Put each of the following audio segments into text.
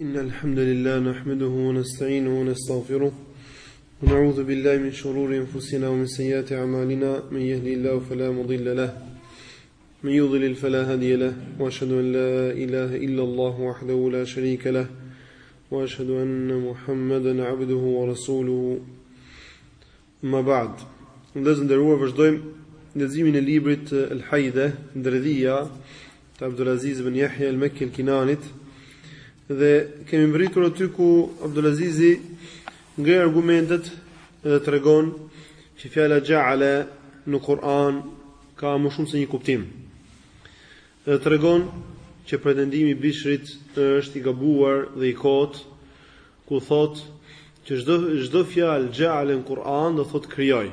إن الحمد لله نحمده ونستعينه ونستغفره ونعوذ بالله من شرور أنفسنا ومن سيئات أعمالنا من يهدي الله فلا مضل له من يضلل فلا هادي له وأشهد أن لا إله إلا الله وحده لا شريك له وأشهد أن محمدا عبده ورسوله Amma ba'd. Vëllezër të nderuar, vazhdojmë leximin e librit Al-Haide, Ndërdhija, të Abdulaziz ibn Yahya al-Makki al-Kinanit. Dhe kemi mbërritur aty ku Abdulazizi ngre argumentet dhe tregon që fjala ja'ala në Kur'an ka më shumë se një kuptim. Dhe tregon që pretendimi i Bishrit është i gabuar dhe i kotë, ku thotë që çdo çdo fjalë ja'ala në Kur'an do thotë krijoi.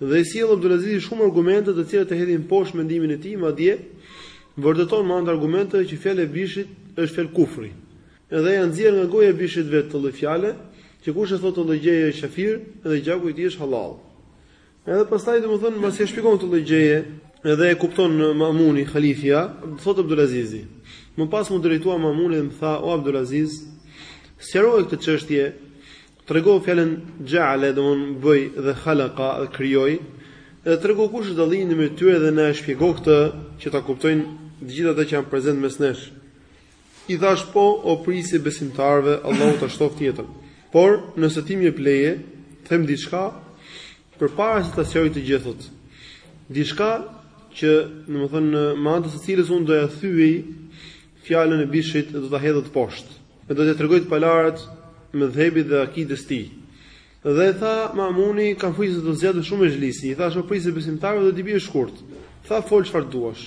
Dhe i sjell Abdulazizi shumë argumente të cilat e hedhin poshtë mendimin e tij, madje vërteton me anë të argumenteve që fjala e Bishrit është fjalë kufri. Edhe ia nxjerr nga goja e Bishrit vetë këtë lloj fjale, që kush e thotë këtë lloj gjëje është kafir dhe gjaku i tij është halal. Edhe pastaj domethënë mbasi e shpjegon këtë lloj gjëje, edhe e kupton Mamuni halifja, thotë Abdulazizi. Më pas m'u drejtua Mamuni dhe më tha o Abdulaziz, sqaroje këtë çështje, trego fjalën ja'ala, domethënë bëj dhe khalaqa, krijoi, edhe trego kush është dallimi ndërmjet tyre dhe na e shpjego këtë që ta kuptojnë të gjithë ata që janë prezent mes nesh. I thashë, Po, o prijësi i besimtarëve, Allahu ta shtoftë jetën. Por, nëse ti më jep leje, të them diçka, përpara se ta sqaroj të gjithët. Diçka që, domethënë, me anë të së cilës unë do ja thyej fjalën e Bishrit dhe do ta hedh atë poshtë. Dhe do t'i tregoj të palarat e medhhebit dhe akides tij. Dhe tha Mamuni, kam frikë se do zgjatë shumë mexhlisi. I thashë, o prijësi i besimtarëve, do t'i bie shkurt. Tha, fol çfarë duash.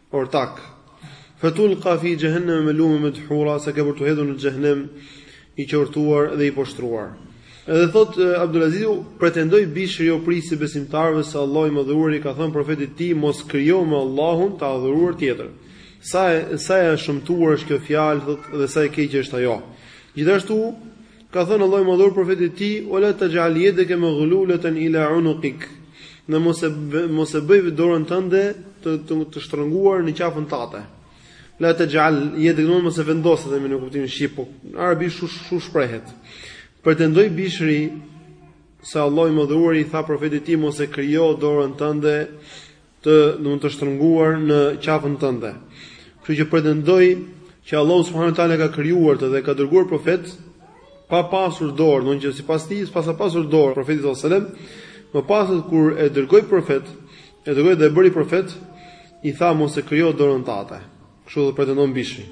Ortak. Fetulqa fi jehenneme melumen medhura, se ke për t'u hedhur në xhehenem i qortuar dhe i poshtruar. Edhe thotë Abdulazizi, pretendoi Bishri o prijësi i besimtarëve se Allahu i Madhëruar i ka thënë profetit të tij mos krijo me Allahun të adhuruar tjetër. Sa e sa e shëmtuar është kjo fjalë, thotë dhe sa e keqe është ajo. Gjithashtu Ka thënë Allahu i Madhëruar profetit të tij, "Wa la taj'al yadaka maghlulatan ila 'unuqik", dhe mos e mos e bëj dorën tënde të të, të shtrënguar në qafën tate. La taj'al yadaka domethënë mos e vendos, e themi në kuptimin shqip, po në arabisht shu shu shprehet. Pretendoi Bishri se Allahu i Madhëruar i tha profetit të tij, "Mos e krijo dorën tënde të do të shtrënguar në qafën tënde. Kështu që pretendoi që Allahu subhanahu wa taala e ka krijuar atë dhe e ka dërguar profet pa pasur dorë, ndonëse sipas tij s'paska pasur dorë profeti sallallahu alajhi wasallam, më pas kur e dërgoi profet, e dërgoi dhe e bëri profet, i tha mos e krijo dorën tate. Kështu do pretendon Bishri.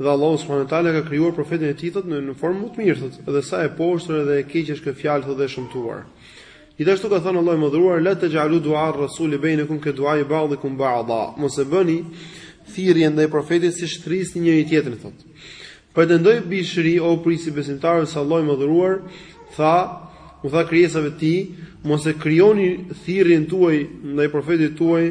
Dhe Allahu subhanahu wa taala ka krijuar profetin e tij thotë në, në formë më të mirë thotë, dhe sa e poshtër edhe e keq është kjo fjalë thotë dhe e shëmtuar. Gjithashtu ka thënë Allahu i madhëruar la taj'alu du'a ar-rasul bainakum ka du'a ba'dikum ba'dha. Mos e bëni thirrje ndaj profetit si ç'thërrisni njëri tjetrin thotë. Pretendoi Bishri o prijësi i besimtarëve se Allahu i madhëruar tha u tha krijesave të tij mos e krijoni thirrjen tuaj ndaj profetit tuaj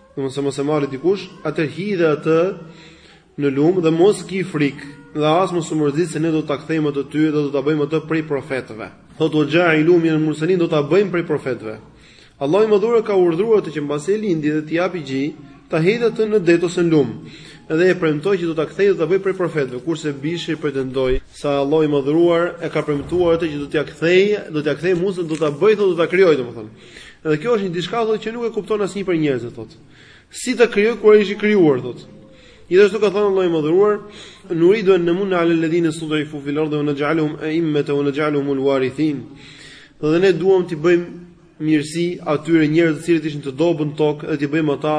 Dhe nëse mos e marrë dikush, atëherë hidhe atë në lum dhe mos ki frikë, dhe as mos u mërzit se ne do ta kthejmë atë ty dhe do ta bëjmë atë prej profetëve. Thotë wa ja'iluhu min al-mursalin do ta bëjmë prej profetëve. Allahu i Madhëruar ka urdhëruar atë që mbasi ta lindi dhe t'i japi gji, ta hedhë atë në det ose në lum. Dhe e premtoi që do ta kthejë dhe ta bëjë prej profetëve, kurse Bishri pretendoi se Allahu i Madhëruar e ka premtuar atë që do t'ia kthejë, do t'ia kthejë Musën, do ta bëjë thotë, do ta krijojë, domethënë. Dhe kjo është një diçka thotë që nuk e kupton asnjë prej njerëzve thotë. Si ta krijojë kur ai ishte i krijuar thotë. Gjithashtu ka thënë Allahu i madhëruar, "Nuridu an namunna 'ala alladhina stud'ifu fil ardi wa naj'aluhum a'immatan wa naj'aluhum al-warithin." Dhe ne duam t'i bëjmë mirësi atyre njerëzve të cilët ishin të dobët në tokë dhe t'i bëjmë ata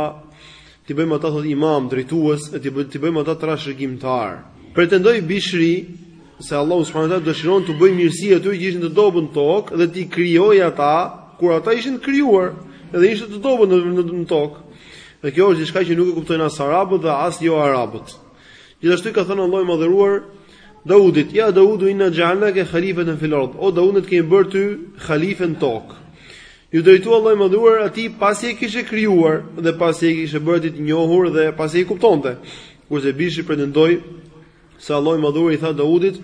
t'i bëjmë ata thotë imam, drejtues, e t'i bëjmë t'i bëjmë ata trashëgimtarë. Pretendoi Bishri se Allahu subhanahu wa taala dëshiron të bëjë mirësi atyre që ishin të dobët në tokë dhe t'i krijojë ata kur ata ishin të krijuar dhe ishin të dobët në, në, në tokë. Dhe kjo është diçka që nuk e kuptojnë as arabët dhe as jo arabët. Gjithashtu i ka thënë Allahu i madhëruar Daudit, ja Daudu inna ja'alnaka khalifatan fil ard. O Daud, ne të kemi bërë ty halife në tokë. Ju drejtua Allahu i madhëruar atij pasi e kishte krijuar dhe pasi e kishte bërë të njohur dhe pasi e kuptonte. Kurse Bishri pretendoi Se Allahu i Madhëruar i tha Daudit,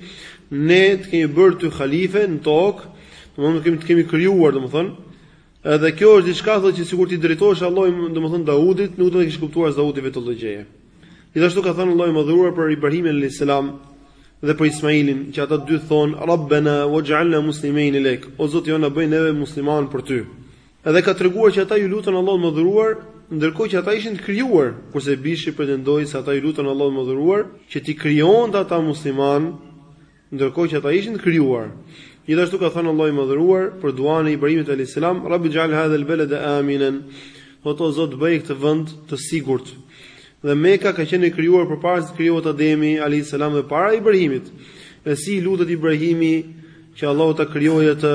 Ne të kemi bërë ty halife në tokë, domethënë të kemi të kemi krijuar, domethënë, edhe kjo është diçka thotë që sikur t'i drejtohesh Allahu, domethënë Daudit, nuk do ta kish kuptuar as Daudi vetë këtë gjë. Gjithashtu ka thënë Allahu i Madhëruar për Ibrahimin alayhis salam dhe për Ismailin, që ata dy thonë Rabbena waj'alna muslimejni lek, o Zoti jona bëj neve muslimanë për ty. Edhe ka treguar që ata ju lutën Allahut të Madhëruar, ndërkohë që ata ishin të krijuar, kurse Bishri pretendoi se ata ju lutën Allahut të Madhëruar që t'i krijonte ata muslimanë, ndërkohë që ata ishin të krijuar. Gjithashtu ka thënë Allahu i Madhëruar për duan e Ibrahimit alayhis salam, Rabbi j'al hadha al-balada aminan. O Zot bëje këtë vend të sigurt. Dhe Mekka ka qenë e krijuar përpara se të krijohet Ademi alayhis salam dhe para Ibrahimit. E si lutet Ibrahimi që Allahu ta krijojë atë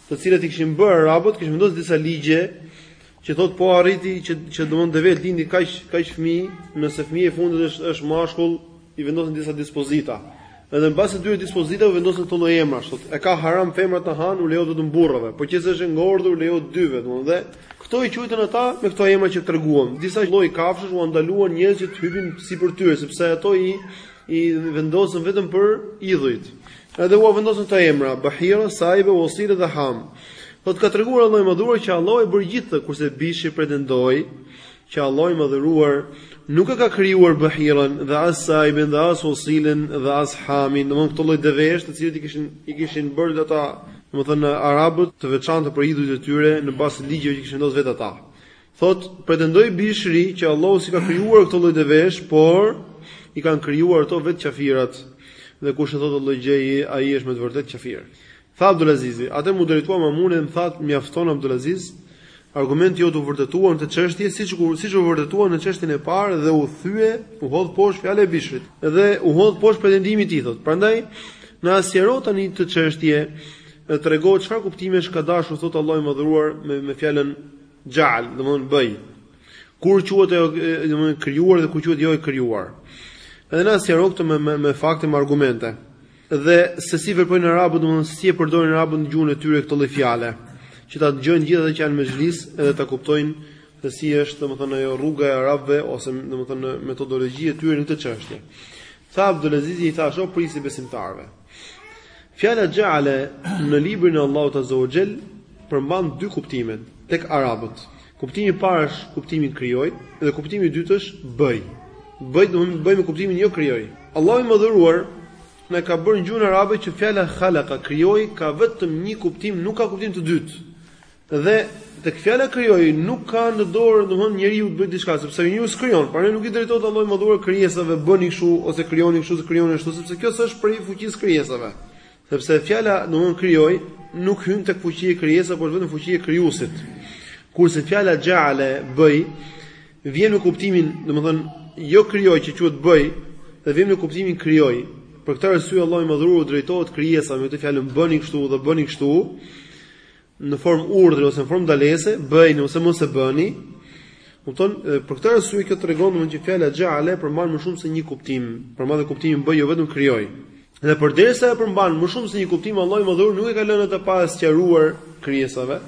të cilat i kishin bërë arabët, kishin vendosur disa ligje që thotë po arriti që që domethënë deveja lindi kaq kaq fëmijë, nëse fëmija i fundit është është mashkull, i vendosin disa dispozita. Edhe në bazë të atyre dispozitave vendosin këto lloj emrash, thotë e ka haram femrat të hanë, u lejohet vetëm burrave, po nëqoftëse është ngordhur lejohet të dyve, domethënë dhe këto i quajtën ata me këto emra që treguam. Disa lloj kafshësh u ndaluan njerëzit të hypin sipër tyre, sepse ato i i vendosën vetëm për idhujt. Edhe ua vendosën këto emra, Bahira, Saibe, Wasile dhe Ham. Thotë ka treguar Allahu i Madhëruar që Allahu e bëri të gjithë këtë, kurse Bishri pretendoi që Allahu i Madhëruar nuk e ka krijuar Bahiran dhe as Saibin dhe as Wasilen dhe as Hamin, domthonë këto lloj devesh të cilat i kishin i kishin bërë ata, domethënë arabët të veçanta për idhujt e tyre në bazë të ligjeve që kishin vendosur vetë ata. Thotë, pretendoi Bishri që Allahu s'i ka krijuar këto lloj devesh, por i kanë krijuar ato vetë qafirët. Dhe kush e thotë atë lloj gjëje, ai është me të vërtetë qafir. Tha Abdulazizi, atëherë m'u drejtua Mamuni dhe më tha, mjafton Abdulaziz, argumenti jot u vërtetua në këtë çështje, siç u siç u vërtetua në çështjen e parë dhe u thye, u hodh poshtë fjala e Bishrit. Dhe u hodh poshtë pretendimi i tij, thotë. Prandaj, na sqaro tani këtë çështje, trego çfarë kuptimesh ka dashur të thotë Allahu i Madhëruar me me fjalën Xhale, domethënë bëj. Kur quhet ajo, domethënë e krijuar dhe kur quhet jo e krijuar. Edhe na sqaro këtë me, me me fakte me argumente. Dhe se si veprojnë arabët, domethënë si e përdorin arabët në gjuhën e tyre këtë lloj fjale, që ta dëgjojnë gjithë ata që janë në mexhlis edhe ta kuptojnë se si është, domethënë ajo rruga e arabëve ose domethënë metodologjia e tyre në këtë çështje. Tha Abdulazizi i thashë o prijësi i besimtarëve. Fjala xhale në librin e Allahut Azza wa Jell përmban dy kuptime tek arabët. Kuptimi i parë është kuptimi krijoi dhe kuptimi i dytë është bëj. Bëj domethënë bëj me kuptimin jo krijoi. Allahu i Madhëruar na ka bërë në gjuhën arabe që fjala khalaqa krijoi ka vetëm një kuptim, nuk ka kuptim të dytë. Dhe tek fjala krijoi nuk ka në dorë domthon njeriu të bëjë diçka sepse njeriu s'krijon, prandaj nuk i drejtohet Allahu i Madhëruar krijesave bëni kështu ose krijoni kështu ose krijoni ashtu sepse kjo s'është prej fuqisë krijesave. Sepse fjala domthon krijoi nuk hyn tek fuqia e krijesave, por vetëm fuqia e krijuesit. Kurse fjala xhale bëj vjen me kuptimin, domthon jo krijoi që quhet bëj, dhe vjen me kuptimin krijoi. Për këtë arsye Allahu i Madhëruar u drejtohet krijesave me këtë fjalë bëni kështu dhe bëni kështu. në formë urdhri ose në formë ndalese, bëjeni ose mos e bëni. Kupton? Për këtë arsye kjo tregon domethënë që fjala xhale përmban më shumë se një kuptim. Përmban edhe kuptimin bëj, jo vetëm krijoi. Dhe përderisa e përmban më shumë se një kuptim, Allahu i Madhëruar nuk e ka lënë atë pa sqaruar krijesave,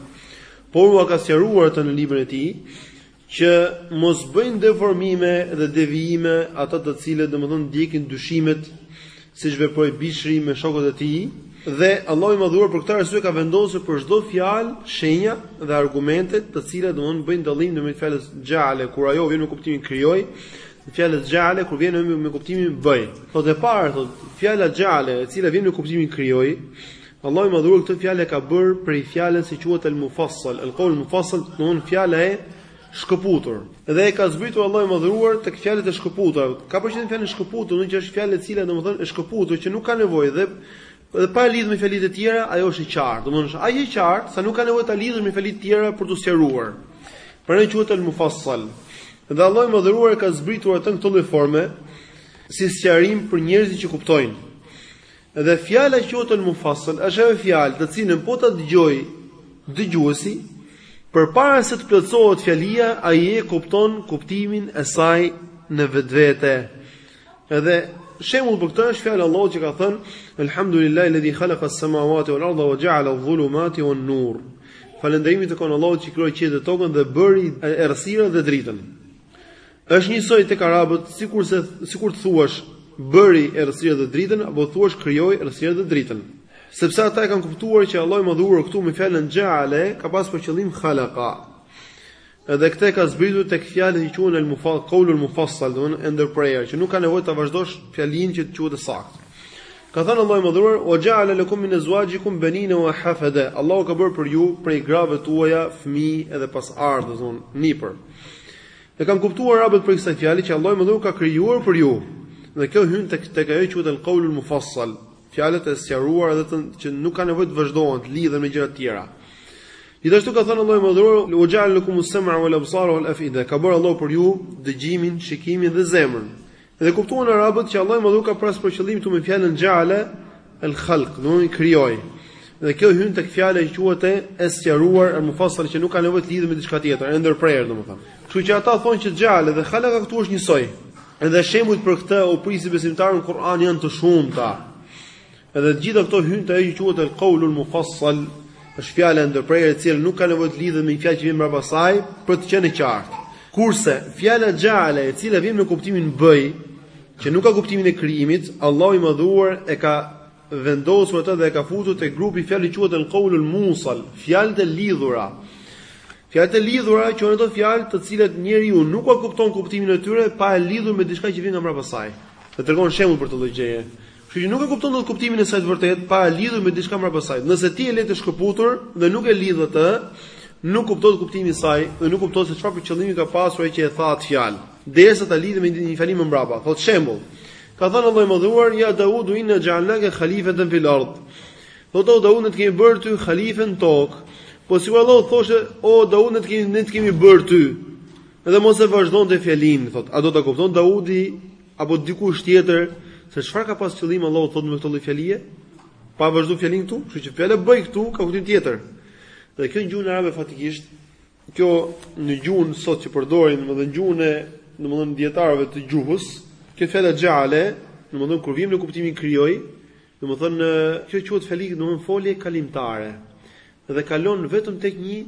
por ua ka sqaruar atë në librin e tij. që mos bëjnë deformime dhe devijime ata të cilët domethënë ndjekin dyshimet siç veproi Bishri me shokët e tij dhe Allahu i madhuar për këtë arsye ka vendosur për çdo fjalë shenja dhe argumente të cilat domethënë bëjnë dallim ndërmjet fjalës xhale kur ajo vjen me kuptimin krijoi dhe fjalës xhale kur vjen me kuptimin bëj thotë e parë thotë fjala xhale e cila vjen me kuptimin krijoi Allahu i Madhëruar këtë fjalë e ka bërë prej fjalëve që quhet al-mufassal, al-qawl al-mufassal, domethënë fjala e shkëputur. Dhe e ka zbritur Allahu i Madhëruar tek fjalët e shkëputura. Ka për qëllim fjalën e shkëputur, domethënë që është fjalë e cila domethënë e shkëputur që nuk ka nevojë dhe dhe pa lidhur me fjalitë e tjera, ajo është e qartë. Domethënë është aq e qartë sa nuk ka nevojë ta lidhësh me fjalitë e tjera për të sqaruar. Prandaj quhet al-mufassal. Dhe Allahu i Madhëruar ka zbritur atë në këtë lloj forme si sqarim për njerëzit që kuptojnë. Dhe fjala që quhet al-mufassal është ajo fjalë të cilën po ta dëgjojë dëgjuesi përpara se të plotësohet fjalia ai e kupton kuptimin e saj në vetvete. Edhe shembull për këtë është fjala e Allahut që ka thënë Elhamdulillahi alladhi khalaqa as-samawati wal arda wa ja'ala adh-dhulumati wan nur. Falënderimi i takon Allahut që krijoi qiejt dhe tokën dhe bëri errësirën dhe dritën. Është njësoj tek arabët sikurse sikur të thuash bëri errësirën dhe dritën apo të thuash krijoi errësirën dhe dritën. Sepse ata e kanë kuptuar që Allahu i Madhëruar këtu me fjalën ja'ale ka pas për qëllim khalaqa. Edhe këtë ka zbritur tek fjalët që quhen al-mufassal, qaulul mufassal, domethënë e ndërprerë, që nuk ka nevojë ta vazhdosh fjalinë që të quhet e saktë. Ka thënë Allahu i Madhëruar, "Wa ja'ala lakum min azwajikum banina wa hafada." Allahu ka bërë për ju prej grave tuaja fëmijë edhe pasardhës, domethënë nipër. E kanë kuptuar arabët prej kësaj fjale që Allahu i Madhëruar ka krijuar për ju. Dhe kjo hyn tek tek ajo që quhet al-qaulul mufassal, fjalët e sqaruara dhe të, që nuk ka nevojë të vazhdohen, të lidhen me gjëra të tjera. Gjithashtu ka thënë Allahu i Madhëruar, "Wa ja'ala lakum as-sam'a wal absara wal af'ida." Ka bërë Allahu për ju dëgjimin, shikimin dhe zemrën. Dhe kuptuan arabët që Allahu i Madhëruar ka pas për qëllim këtu me fjalën xhale el khalq, domethënë krijoi. Dhe kjo hyn tek fjala që quhet e e sqaruar e mufassal që nuk ka nevojë të lidhet me diçka tjetër, e ndërprerë domethënë. Kështu që ata thonë që xhale dhe khalaqa këtu është njësoj. Edhe shembujt për këtë o prijësi i besimtarëve në Kur'an janë të shumta. Edhe të gjitha këto hyjnë te ajo që quhet al-qaulul mufassal, është fjala e ndërprerë e cila nuk ka nevojë të lidhet me një fjalë që vjen mbrapa saj për të qenë e qartë. Kurse fjala xhala e cila vjen me kuptimin bëj, që nuk ka kuptimin e krijimit, Allahu i Madhuar e ka vendosur atë dhe e ka futur te grupi i fjalëve që quhet al-qaulul musal, fjalët e lidhura. Fjalët e lidhura që janë ato fjalë të cilat njeriu nuk e kupton kuptimin e tyre pa e lidhur me diçka që vjen nga mbrapa saj. Dhe tregon shembull për këtë lloj. Kështu që nuk e kupton dot kuptimin e saj të vërtetë pa e lidhur me diçka mbrapa saj. Nëse ti e le të shkëputur dhe nuk e lidh atë, nuk kuptohet kuptimi i saj dhe nuk kuptohet se çfarë qëllimi ka pasur ai që e tha atë fjalë, derisa ta lidhësh me një fjalim më mbrapa. Thotë shembull, ka thënë Allahu i Madhuar, "Ya Dawud inna ja'alnaka khalifatan fil ard." Thotë o Dawud, ne të kemi bërë ty halife në tokë. Po sikur Allahu thoshte, "O Dawud, ne të kemi ne të kemi bërë ty." Dhe mos e vazhdonte fjalimin, thotë, "A do ta kupton Dawudi Apo dikush tjetër, se çfarë ka pas qëllim Allahu thotë me këtë lloj fjalie? Pa vazhdu fjalin këtu, kështu që fjala bëj këtu ka kuptim tjetër. Dhe kjo në gjuhën arabe faktikisht, kjo në gjuhën sot që përdorin, domethënë në gjuhën e domethënë dietarëve të gjuhës, kjo fjala xheale, domethënë kur vjen në kuptimin krijoi, Domethënë, kjo quhet fjalë, domethënë folje kalimtare. Dhe kalon vetëm tek një,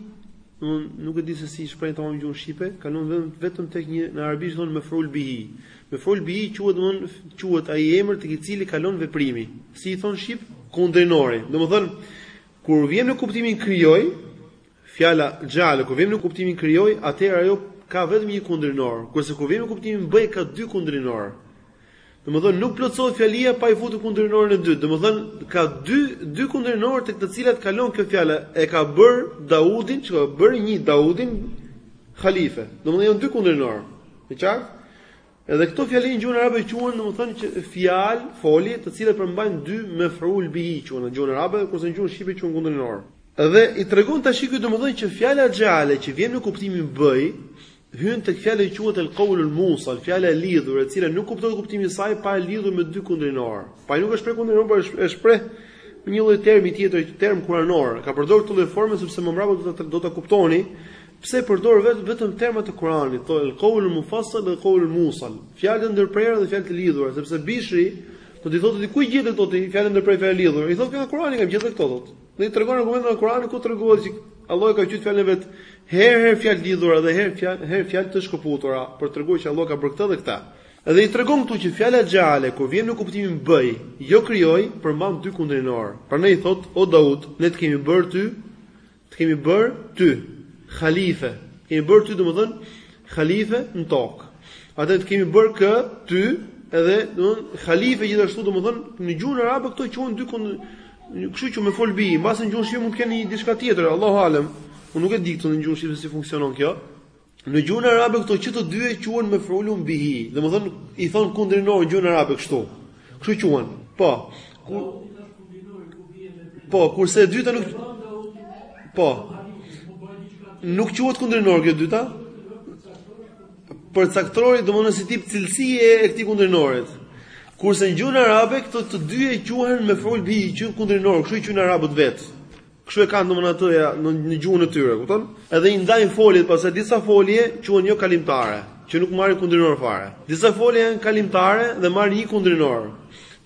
domethënë nuk e di se si shprehet tamam në gjuhën shqipe, kalon vetëm vetëm tek një në arabisht thonë mef'ul bihi. Mef'ul bihi quhet domethënë quhet ai emër tek i cili kalon veprimi. Si i thon shqip? Kundrinori. Domethënë kur vjen në kuptimin krijoi, Fjala xheale kur vjen në kuptimin krijoi, atëherë ajo ka vetëm një kundrinor, kurse kur vjen në kuptimin bëj ka dy kundrinorë. Domethënë nuk plotësohet fjalia pa i futur kundrinorin e dytë. Domethënë ka dy dy kundrinorë tek të cilat kalon kjo fjala e ka bër Daudin, çka ka bër Daudin halife. Domethënë janë dy kundrinorë. Është qartë? Edhe këto fjalë në gjuhën arabe quhen domethënë që fjalë, folje, të cilat përmbajnë dy mef'ul bihi quhen në gjuhën arabe, kurse në gjuhën shqipe quhen kundrinor. Dhe i tregon tash ky domethënë që fjala xheale që vjen në kuptimin bëj, hyn tek fjala që quhet el qaulul muvessal, fjala e lidhur, e cila nuk kuptohet kuptimi i saj pa e lidhur me dy kundrinor. Po nuk e shpreh kundrinor, por e shpreh me një lloj termi tjetër, term kuranor. Ka përdorur këtë lloj forme sepse më mbrapa do ta do ta kuptoni Pse e përdor vetëm vetëm terma të Kuranit, thonë el kaul mufassal el kaul muvessal, fjalë të ndërprera dhe fjalë të lidhura, sepse Bishri do t'i thotë ti ku i gjete këto ti, fjalë të ndërprera fjalë lidhur. I thotë nga Kurani i kam gjetur këto thotë. Dhe i tregon argumentin e Kuranit ku treguohet se Allah e ka quajtur fjalën e vet herë herë fjalë lidhura dhe herë fjalë herë fjalë të shkëputura për të treguar që Allah ka bërë këtë dhe këtë. Edhe i tregon këtu që fjala xheale kur vjen në kuptimin bëj, jo krijoj, përmban dy kundrinor. Prandaj i thot o Daud, ne të kemi bërë ty Të kemi bërë ty halife. Të kemi bërë ty domethën halife në tokë. Atë të kemi bërë kë ty edhe domthon halife gjithashtu domthon në gjuhën arabe këto quhen dy kund kështu që mef'ul bihi mbase në gjuhën shqipe mund të keni diçka tjetër Allahu alem unë nuk e di këtu në gjuhën shqipe se si funksionon kjo Në gjuhën arabe këto që të dy e quhen meful bihi, domethënë i thon kundrinor në gjuhën arabe kështu. Kështu quhen. Po. Ku Po, kurse e dyta nuk Po. Nuk quhet kundrinor kjo e dyta? Përcaktor domethënë si tip cilësie e këtij kundrinorit. Kurse në gjuhën arabe këto të dy e quhen meful bihi, që kundrinor, kështu i quhen arabët vetë. Kështu e kanë domethënë ata, në, në gjuhën e tyre, kupton? Edhe i ndajnë foljet, pastaj disa folje quhen jo kalimtare, që nuk marrin kundrinor fare. Disa folje janë kalimtare dhe marrin një kundrinor.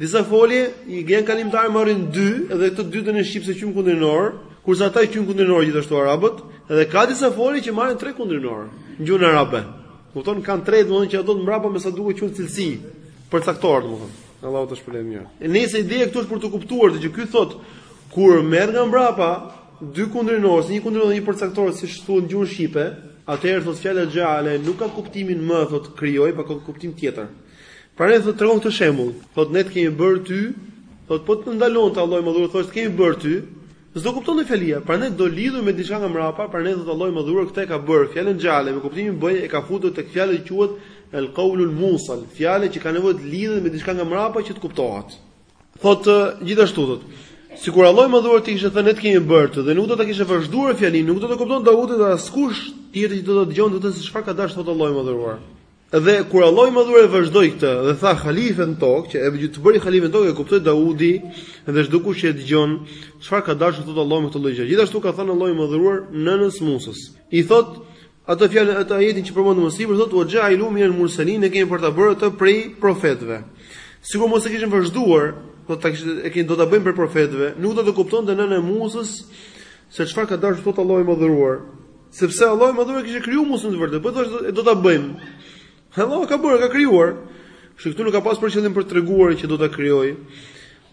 Disa folje janë kalimtare marrin dy dhe këto dy ne në shqip s'e quajmë kundrinor, kurse ata i quajnë kundrinor gjithashtu arabët, edhe ka disa folje që marrin tre kundrinor në gjuhën arabe. Kupton? Kan tre domethënë që ato mbrapa me sa duket quhen cilësi përcaktor domethënë. Allahu të shpërbleftë mirë. Nëse ideja këtu është për t'u kuptuar se ky thot kur merr nga mbrapa dy kundrinor, një kundrinor dhe një përcaktor si thon gjuhën shqipe, atëherë thot fjala xhale nuk ka kuptimin më thot krijoi, por ka kuptim tjetër. Prandaj thot tregon këtë shembull, thot ne të kemi bërë ty, thot po të ndalonte Allahu i Madhëruar thot të kemi bërë ty, S'do kuptohej fjalia, prandaj do lidhur me diçka nga mbrapa, prandaj thotë Allahu i Madhëruar këtë e ka bërë, fjalën xhale me kuptimin bëj e ka futur tek fjala që quhet el-kaulul mausul, fjala që ka nevojë të lidhet me diçka nga mbrapa që të kuptohet. Thotë gjithashtu thotë, sikur Allahu i Madhëruar të kishte thënë ne të kemi bërë ty dhe nuk do ta kishte vazhduar fjalinë, nuk do ta kuptonte Daudi dhe askush tjetër që do ta dëgjonte këtë se çfarë ka dashur të thotë Allahu i Madhëruar. Dhe kur Allahu i Madhëruar e vazhdoi këtë dhe tha halife në tokë, që e të bëri halife në tokë e kuptoi Daudi dhe çdo kush që e dëgjon, çfarë ka dashur të thotë Allahu me këtë lloj gjë. Gjithashtu ka thënë Allahu i Madhëruar nënës Musës. I thot atë fjalën atë ajetin që përmendëm më sipër, thotë wa ja'iluhu min al-mursalin, ne kemi për ta bërë atë prej profetëve. Sikur mos e kishte vazhduar, do ta kishin e kemi do ta bëjmë prej profetëve, nuk do të kuptonte nëna e Musës se çfarë ka dashur të thotë Allahu i Madhëruar. Sepse Allahu i Madhëruar e kishte krijuar Musën në të vërtetë, po thoshte do ta bëjmë. Allahu ka bërë, ka krijuar. Kështu këtu nuk ka pas për qëllim për të treguar që do ta krijojë.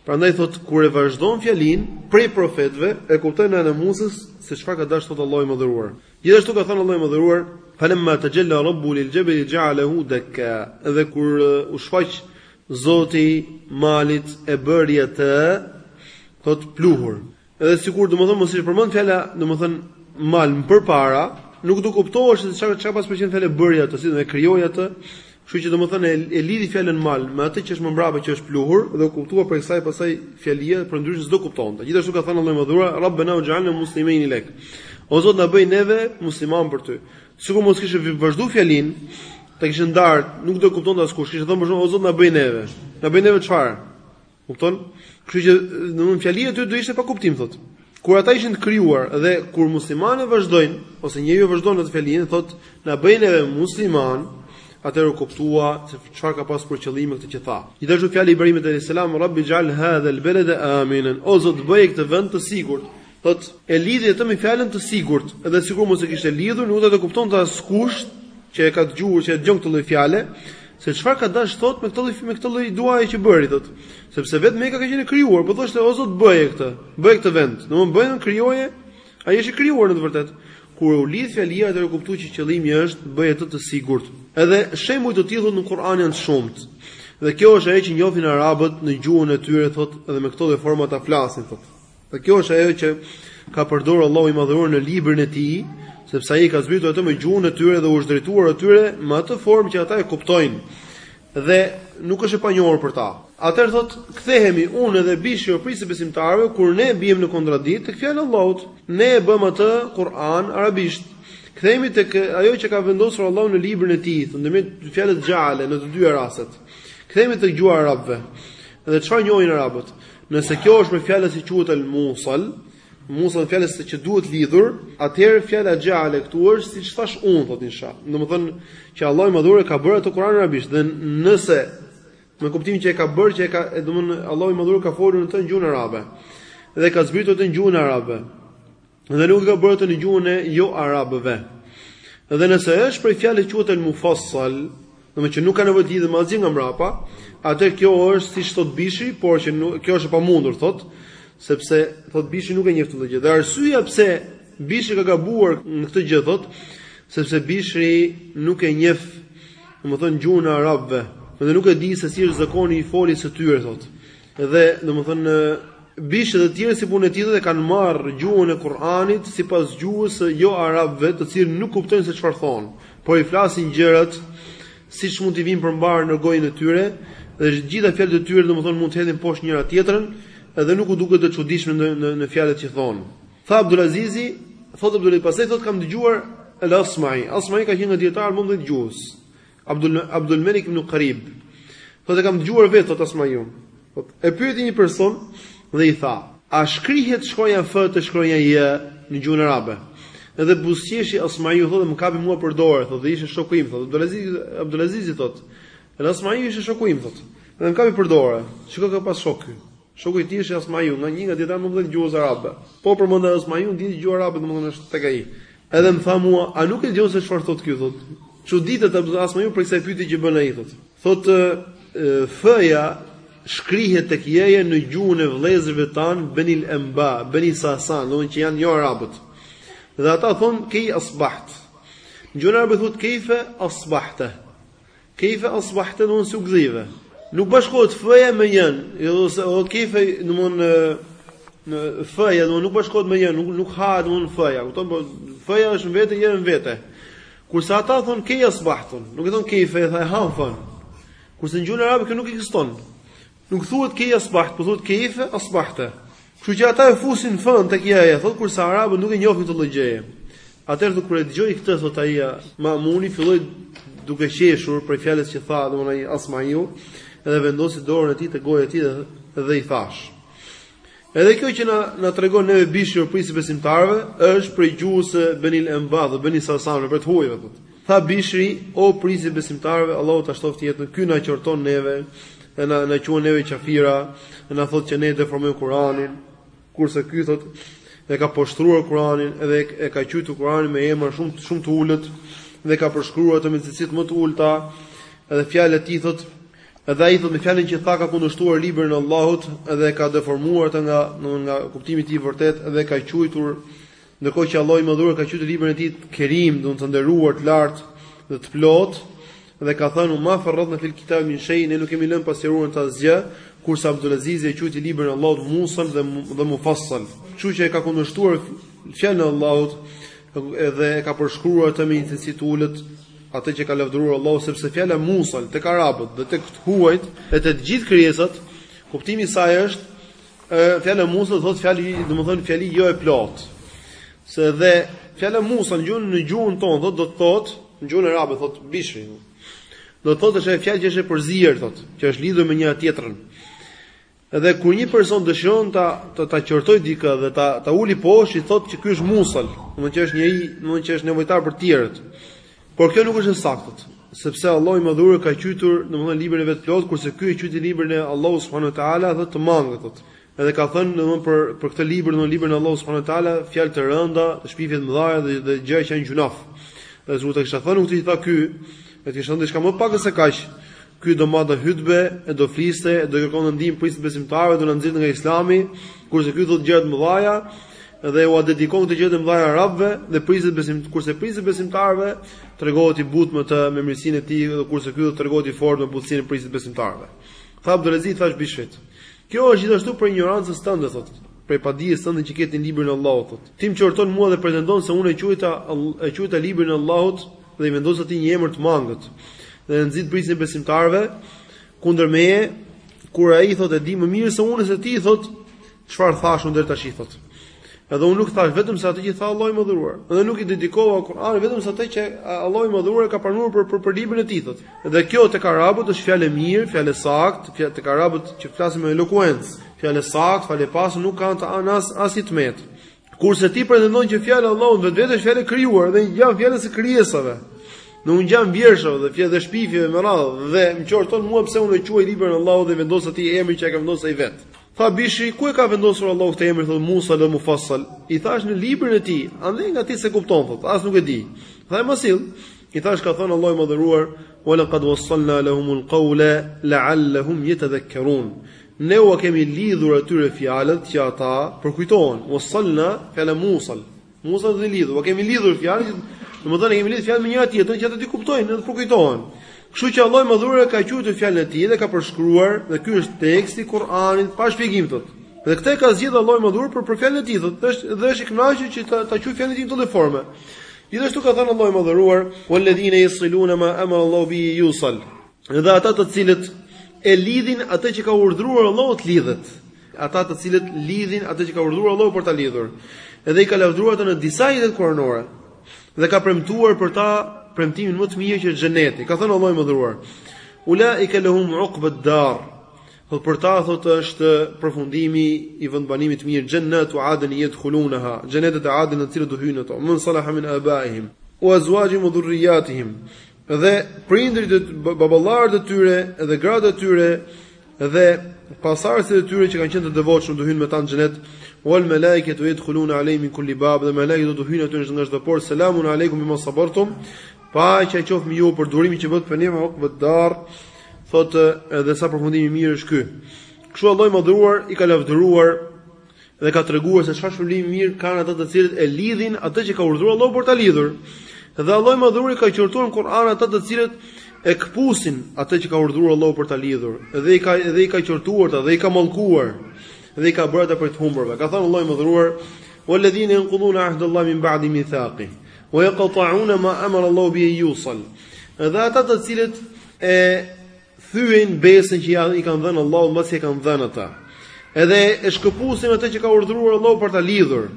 Prandaj thot kur e vazhdon fjalin prej profetëve e kupton nëna e Musës se çfarë ka dashur të thotë Allahu i Madhëruar. Gjithashtu ka thënë Allahu i Madhëruar, "Falamma tajalla Rabbu lil-jabal ja'alahu dakka." Dhe kur uh, u shfaq Zoti malit e bëri atë thot pluhur. Edhe sikur domethënë mos ishte përmend fjala, domethënë mal më përpara, nuk do kuptohesh se çka çka pas për qëllim fjala bëri atë, si domethënë krijoi atë. Kështu që domethënë e, e lidhi fjalën mal me atë që është më mbrapa që është pluhur dhe u kuptua prej kësaj pastaj fjalia përndryshe s'do kuptohej. Gjithashtu ka thënë Allahu i Madhëruar, Rabbana uexh'alna muslimejni lek. O Zot na bëj neve musliman për ty. Sikur mos kishte vazhdu fjalin, ta kishte ndarë, nuk do kuptonte askush. Kishte thënë për shembull o Zot na bëj neve. Na bëj neve çfarë? Kupton? Kështu që domthon fjalia e tyre do ishte pa kuptim thotë. Kur ata ishin të krijuar dhe kur muslimanët vazhdojnë ose njeriu vazhdon në atë fjalën thotë na bëj neve musliman, atëherë u kuptua se çfarë ka pas për qëllim këtë që tha. Gjithashtu fjala e Ibrahimit alayhis salam, Rabbi ij'al hadha al-balada aminan. O Zot, bëje këtë vend të sigurt. Thot, e lidhi atë me fjalën të sigurt, edhe sikur mos e kishte lidhur, nuk do të kuptonte askush që e ka dëgjuar, që e dëgjon këtë lloj fjale, se çfarë ka dash thot me këtë lloj me këtë lloj duaje që bëri thot, sepse vetë Meka ka qenë e krijuar, po thoshte o Zot bëje këtë, bëje këtë vend. Domthon bëje krijoje, ai është i krijuar në të vërtetë. Kur u lidh fjalia atëherë u kuptua që qëllimi është bëje atë të sigurt. Edhe shembuj të tillë në Kur'an janë shumë. Dhe kjo është ajo që njohin arabët në gjuhën e tyre thot, edhe me këto lloj forma ata flasin thot. Dhe kjo është ajo që ka përdorur Allahu i Madhëruar në librin e tij, sepse ai e ka zbritur atë me gjuhën e tyre dhe u është drejtuar atyre me atë formë që ata e kuptojnë. Dhe nuk është e panjohur për ta. Atëherë thot, kthehemi unë dhe Bishri o prijësi i besimtarëve kur ne biem në kontradikt tek fjala e Allahut. Ne e bëmë atë Kur'an arabisht. Kthehemi tek ajo që ka vendosur Allahu në librin e tij, ndërmjet fjalës xheale në të dy rastet. Kthehemi tek gjuha e arabëve. Dhe çfarë njohin arabët? Nëse kjo është prej fjalës që quhet al-musal, musal fjalës që duhet lidhur, atëherë fjala xheale këtu është siç thash unë, thotë insha. Domethënë që Allahu i Madhëruar e ka bërë atë Kur'an arabisht dhe nëse me kuptimin që e ka bërë që e ka, domethënë Allahu i Madhëruar ka folur në të në gjuhën arabe dhe e ka zbritur atë në gjuhën arabe. Dhe nuk e ka bërë atë në gjuhën e jo arabëve. Dhe nëse është prej fjalës që quhet el mufassal, domethënë që nuk ka nevojë të lidhet me asgjë nga mbrapa, atëherë kjo është siç thot Bishri, por që nuk, kjo është e pamundur thot, sepse thot Bishri nuk e njeh këtë gjë. Dhe arsyeja pse Bishri ka gabuar në këtë gjë thot, sepse Bishri nuk e njeh domethënë gjuhën e arabëve, dhe nuk e di se si është zakoni i të folurit të tyre thot. Dhe, domethënë, Bishri dhe të tjerë si puna e tij thot e kanë marrë gjuhën e Kur'anit sipas gjuhës së jo arabëve, të cilët nuk kuptojnë se çfarë thonë, por i flasin gjërat siç mund t'i vinë për mbarë në gojën e tyre, dhe të gjitha fjalët e tyre domethënë mund të hedhin poshtë njëra tjetrën, edhe nuk u duken të çuditshme në në, në fjalët që thonë. Tha Abdulazizi, thotë Abdulaziz, pastaj thotë kam dëgjuar Al-Asma'i. Asma'i ka qenë një dijetar i madh i gjuhës. Abdul Abdul Malik ibn Qarib. Thotë kam dëgjuar vetë thotë Asmaiu. Thotë e pyeti një person dhe i tha, a shkrihet shkronja F te shkronja J në gjuhën arabe? Edhe buzëqeshi Asmaiu thotë më kapi mua për dorë, thotë dhe ishte shoku im, thotë Abdulaziz Abdulazizi thotë. Edhe Asmaiu ishte shoku im thotë. Dhe më kapi për dorë. Shiko kë ka pas shok ky. Shoku i tij është Asmaiu, nga një nga dijetarët më të mëdhenj të gjuhës arabe. Po përmend edhe Asmaiun, di gjuhë arabe, domethënë është tek ai. Edhe më tha mua, a nuk e dëgjon se çfarë thotë ky thotë? Çuditet ai Asmaiu për këtë pyetje që bën ai thotë. Thotë F-ja shkrihet tek jeja në gjuhën e vëllezërve tanë Benil Emba, Beni Sasan, domethënë që janë jo arabët. Dhe ata thonë kej asbaht. Gjuhën arabe thotë kejfe asbahte. Kejfe asbahte domethënë si u gdhive. Nuk bashkohet fëja me jën, ose o kejfe domethënë, fëja, domethënë nuk bashkohet me jën, nuk, nuk ha domethënë fëja. Kupton, po, fëja është në vete, jëja në vete. Kurse ata thonë kej asbahtun, nuk e thonë kejfe, e hanë fën. Kurse në gjuhën arabe kjo nuk ekziston. Nuk thuhet kej asbaht, po thuhet kejfe asbahte. Kështu që ata e fusin fën tek jëja thotë kurse arabët nuk e njohin këtë lloj gjëje. Atëherë kur e dëgjoi këtë thotë ai Mamuni filloi duke qeshur prej fjalës që tha domethënë ai Asmaiu dhe vendosi dorën e tij te goja e tij dhe, dhe i thashë. Edhe kjo që na na tregon neve Bishri o prisi besimtarëve, është prej gjuhës së Benil Emba dhe Beni Sasanëve prej të huajve thotë. Tha Bishri, o prisi besimtarëve, Allahu ta shtoftë jetën, ky na qorton neve, e na na quan neve qafira, e na thotë që ne deformojmë Kur'anin, kurse ky thotë e ka poshtruar Kur'anin dhe e ka quajtur Kur'anin me emra shumë shumë të ulët dhe ka përshkruar atë me cilësitë më të ulëta, edhe fjalët e tij thotë Edhe ai thotë me fjalën që tha ka kundërshtuar librin e Allahut dhe e ka deformuar atë nga, domethënë nga kuptimi i tij i vërtetë dhe ka quajtur ndërkohë që Allahu i Madhëruar ka quajtur librin e tij Kerim, domethënë të nderuar, të lartë dhe të plotë dhe ka thënë ma farratna fil kitab min shej ne nuk kemi lënë pa sqaruar në të asgjë kurse Abdulaziz e quajti librin e Allahut Musal dhe dhe Mufassal kështu që e ka kundërshtuar fjalën e Allahut dhe e ka përshkruar atë me cilësi të ulët atë që ka lavdëruar Allahu sepse fjala musal tek arabët dhe tek të huajt e të gjithë krijesat kuptimi i saj është fjala musal thotë fjalë domethënë fjali jo e plot se dhe fjala musal në gjuhën në gjuhën tonë thotë do të thotë në gjuhën arabe thotë bishri do të thotë është fjalë që është e përzier thotë që është lidhur me njëra tjetrën Dhe kur një person dëshiron ta ta, ta qortojë dikë dhe ta ta ulë poshtë, i thotë që ky është musal, do të thotë që është njeri, do të thotë që është nevojtar për të tjerët. Por kjo nuk është e saktë, sepse Allahu i Madhëruar ka quajtur, domethënë librin e vet plot, kurse ky e quajti librin e Allahu subhanahu wa taala dhe të mangët. Thotë. Edhe ka thënë domethënë për për këtë libër, domethënë librin e Allahu subhanahu wa taala, fjalë të rënda, shpifje të mëdha dhe dhe gjëra që janë gjynah. Dhe thotë të kisha thënë, unë, tha ky, të kisha thënë diçka më pak se kaq. Ky do mbante hytbe, e do fliste, e do kërkonte ndihmë prijësit besimtarëve, do na nxirrte nga Islami, kurse ky thotë gjëra të mëdha dhe ua dedikon këto gjëra të mëdha arabëve dhe prijësi i besim, kurse prijësi i besimtarëve, tregohet i butë me të me mirësinë e tij, dhe kurse ky do tregohet i fortë me butësinë e prijësit të besimtarëve. Tha Abdulaziz thash Bishrit. Kjo është gjithashtu për injorancën tënde thotë, për padijen tënde që ke në librin e Allahut thotë. Ti më qorton mua dhe pretendon se unë e quajta e quajta librin e Allahut dhe i vendosa atij një emër të mangët dhe e nxit prijësin e besimtarëve kundër meje kur ai thotë e di më mirë se unë se ti thotë çfarë thash unë deri tash i thotë edhe unë nuk thash vetëm se atë që tha Allahu i madhëruar dhe nuk i dedikova Kur'anin vetëm se atë që Allahu i madhëruar ka pranuar për për, për librin e tij thotë dhe kjo tek arabët është fjalë e mirë fjalë e saktë fjalë tek arabët që flasin me elokuencë fjalë e saktë fjalë e pasur nuk ka në të as asnjë të metë Kurse ti pretendon që fjala e Allahut vetvete është fjalë e krijuar dhe i ngjan fjalës së krijesave. I ngjan vjershëve dhe fjalë dhe shpifjeve me radhë dhe më qorton mua pse unë e quaj librin e Allahut dhe vendos atë emrin që e ka vendosur ai vet. Tha Bishri, ku e ka vendosur Allahu këtë emër thotë musal wa mufassal. I thash në librin e tij, andej nga ti s'e kupton thotë, as nuk e di. Tha ma sill. I thash ka thënë Allahu i madhëruar, "Wa laqad wassalna lahumul qawla la'allahum yatadhakkarun." Ne ua kemi lidhur atyre fjalët që ata përkujtohen. Wassalna fjalë musal. Musal dhe lidhur. Ua kemi lidhur fjalët që domethënë kemi lidhur fjalët me njëra tjetrën që ata t'i kuptojnë dhe të përkujtohen. Kështu që Allahu i Madhëruar ka quajtur fjalën e tij dhe ka përshkruar dhe ky është teksti i Kur'anit pa shpjegim thotë. Dhe këtë e ka zgjedhur Allahu i Madhëruar për për fjalën e tij thotë, është dhe është i kënaqur që ta ta quajë fjalën e tij në këtë formë. Gjithashtu ka thënë Allahu i Madhëruar, "Walladhina yasiluna ma amara Allahu bi yusal." Dhe ata të cilët e lidhin atë që ka urdhëruar Allahu të lidhet. Ata të cilët lidhin atë që ka urdhëruar Allahu për ta lidhur. Edhe i ka lavdëruar ata në disa ajete kuranore dhe ka premtuar për ta premtimin më të mirë që është xheneti. Ka thënë Allahu i madhëruar: "Ulaika lahum uqbad dar." Po për ta thotë është përfundimi i vendbanimit të mirë xhennetu adn yadkhulunaha. Xhennetet e adn në të cilët do hyjnë ato. Man salaha min abaihim wa azwajihim wa dhurriyyatihim. Dhe prindërit e baballarët e tyre dhe gratë e tyre dhe pasardhësit e tyre që kanë qenë të devotshëm do hyjnë me ta në xhenet. Wal malaikatu yadkhuluna alayhim min kulli bab. Dhe malaikët do të hyjnë aty nga çdo portë. Selamun aleikum bima sabartum. Paqja qoftë me ju për durimin që bëtë fa ni'ma uqbad dar. Thotë edhe sa përfundim i mirë është ky. Kështu Allahu i madhëruar i ka lavdëruar dhe ka treguar se çfarë shpërblimi mirë kanë ata të cilët e lidhin atë që ka urdhëruar Allahu për ta lidhur. Dhe Allahu i madhëruar i ka qortuar në Kur'an ata të cilët e këpusin atë që ka urdhëruar Allahu për ta lidhur dhe i ka dhe i ka qortuar ata dhe i ka mallkuar dhe i ka bërë ata prej të humburve. Ka thënë Allahu i madhëruar: "Walladhina yanquduna ahda Allahi min ba'di mithaqihi wa yaqta'una ma amara Allahu bihi yusal." Dhe ata të cilët e thyejnë besën që i kanë dhënë Allahut mbasi e kanë dhënë atë. Edhe e shkëpusin atë që ka urdhëruar Allahu për ta lidhur.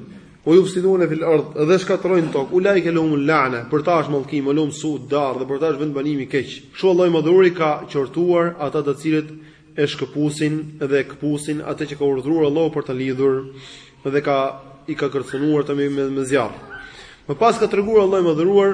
Ue jufsidune fil ard, edhe shkatrrojnë në tokë. Ulaike lehumul lane, për ta është mallkim, ue lehum suud dar dhe për ta është vendbanim i keq. Kështu Allahu i Madhëruar ka qortuar ata të cilët e shkëpusin dhe e këpusin atë që ka urdhëruar Allahu për ta lidhur dhe ka i ka kërcënuar atë me, me, me zjarr. Më pas ka treguar Allahu i Madhëruar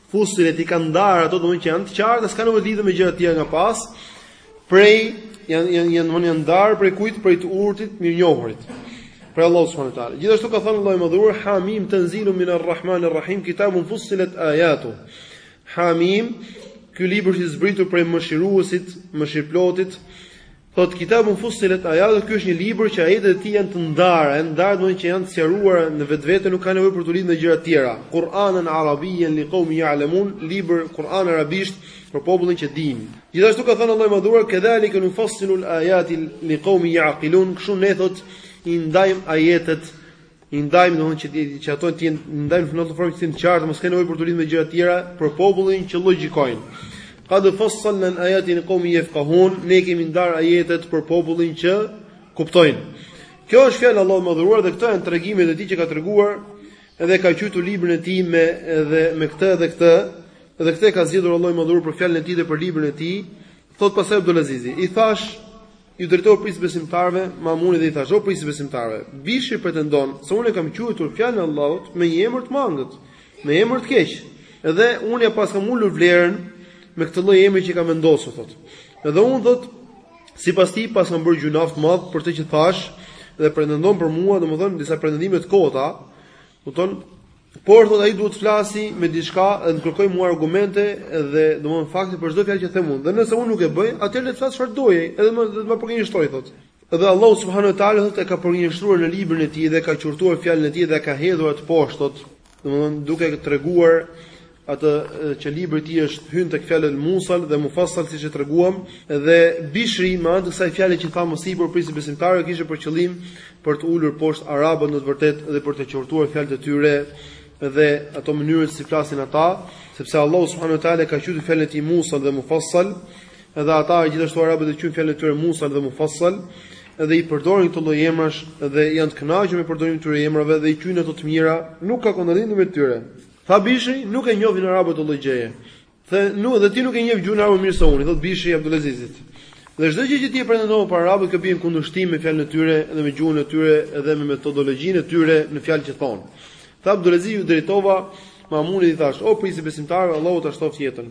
Fusilet i kanë ndarë ato domethënë që janë të qarta, s'ka nevojë të lidhen me gjëra të tjera nga pas. Prej janë janë janë domethënë janë ndarë prej kujt prej të urtit mirënjohurit. Prej Allahut subhanahu wa taala. Gjithashtu ka thënë Allahu i Madhëruar, Hamim tanzilun min ar-Rahman ar-Rahim, kitabun fusilet ayatu. Hamim, ky libër i zbritur prej mëshiruesit, mëshirëplotit, Thotë Kitabun Fussilet Ayatuh, ky është një libër që ajetet e tij janë të ndara, janë të ndara domethënë që janë të sqaruara në vetvete, nuk ka nevojë për t'u lidhur me gjëra të tjera. Kur'anan Arabiyyan liqawmi ya'lamun, libër Kur'an arabisht për popullin që dinë. Gjithashtu ka thënë Allahu i Madhëruar, "Kedhalika nufassilu al-ayati liqawmi ya'qilun", kështu ne thotë i ndajmë ajetet i ndajmë domethënë që t'i që ato të jenë ndajmë në atë formë që të qartë, mos kanë nevojë për të lidhur me gjëra të tjera për popullin që logjikojnë. Kad fassalna al-ayati liqawmi yafqahun, ne kemi ndarë ajetet për popullin që kuptojnë. Kjo është fjala e Allahut të Madhëruar dhe këto janë tregimet e tij që ka treguar edhe ka quajtur librin e tij me edhe me këtë edhe këtë dhe këtë ka zgjedhur Allahu i Madhëruar për fjalën e tij dhe për librin e tij. Thotë pastaj Abdulazizi, i thashë Iu drejtova prijësit të besimtarëve, Mamunit dhe i thashë, O prijësi i besimtarëve, Bishri pretendon se unë e kam quajtur fjalën e Allahut me një emër të mangët, me një emër të keq, dhe unë ia paskam ulur vlerën me këtë lloj emri që kam vendosur, thotë. Dhe unë thotë, sipas tij paskam bërë gjynah të madh për atë që thashë dhe pretendon për mua, domethënë disa pretendime të kota, domethënë Por thotë ai duhet të flasi me diçka dhe të kërkojë mua argumente dhe domthon fakte për çdo fjalë që them unë. Dhe nëse unë nuk e bëj, atëherë le të flasë çfarë të dojë, edhe më do të më përgënjeshtrojë thotë. Dhe Allahu subhanahu wa taala thotë e ka përgënjeshtruar në librin e tij dhe ka qortuar fjalën e tij dhe e ka hedhur atë poshtë thotë, domthon duke treguar atë që libri i tij është hyn tek fjalët musal dhe mufassal siç e treguam dhe bishri me anë të kësaj fjale që thamë më sipër prijësi i besimtarëve kishte për qëllim për të ulur poshtë arabët në të vërtetë dhe për të qortuar fjalët e tyre dhe ato mënyrët si flasin ata sepse Allahu subhanahu wa taala ka quajtur fjalët e tij musal dhe mufassal edhe ata gjithashtu arabët i quajnë fjalët e tyre musal dhe mufassal dhe i përdorin këto lloj emrash dhe janë të kënaqur me përdorimin e këtyre emrave dhe i quajnë ato të mira nuk ka kundërshtim mes tyre Tha Bishri, nuk e njohin arabët këtë lloj gjëje. Tha, nuk dhe ti nuk e njeh gjuhën arabe mirë se unë, thot Bishri Abdulazizit. Dhe çdo gjë që ti e pretendon për arabët ka bërë kundërshtim me fjalën e tyre dhe me gjuhën e tyre dhe me metodologjinë e tyre në fjalë që thon. Tha Abdulaziz iu drejtova Mamunit i thash, o prijësi besimtarëve, Allahu ta shtoftë jetën.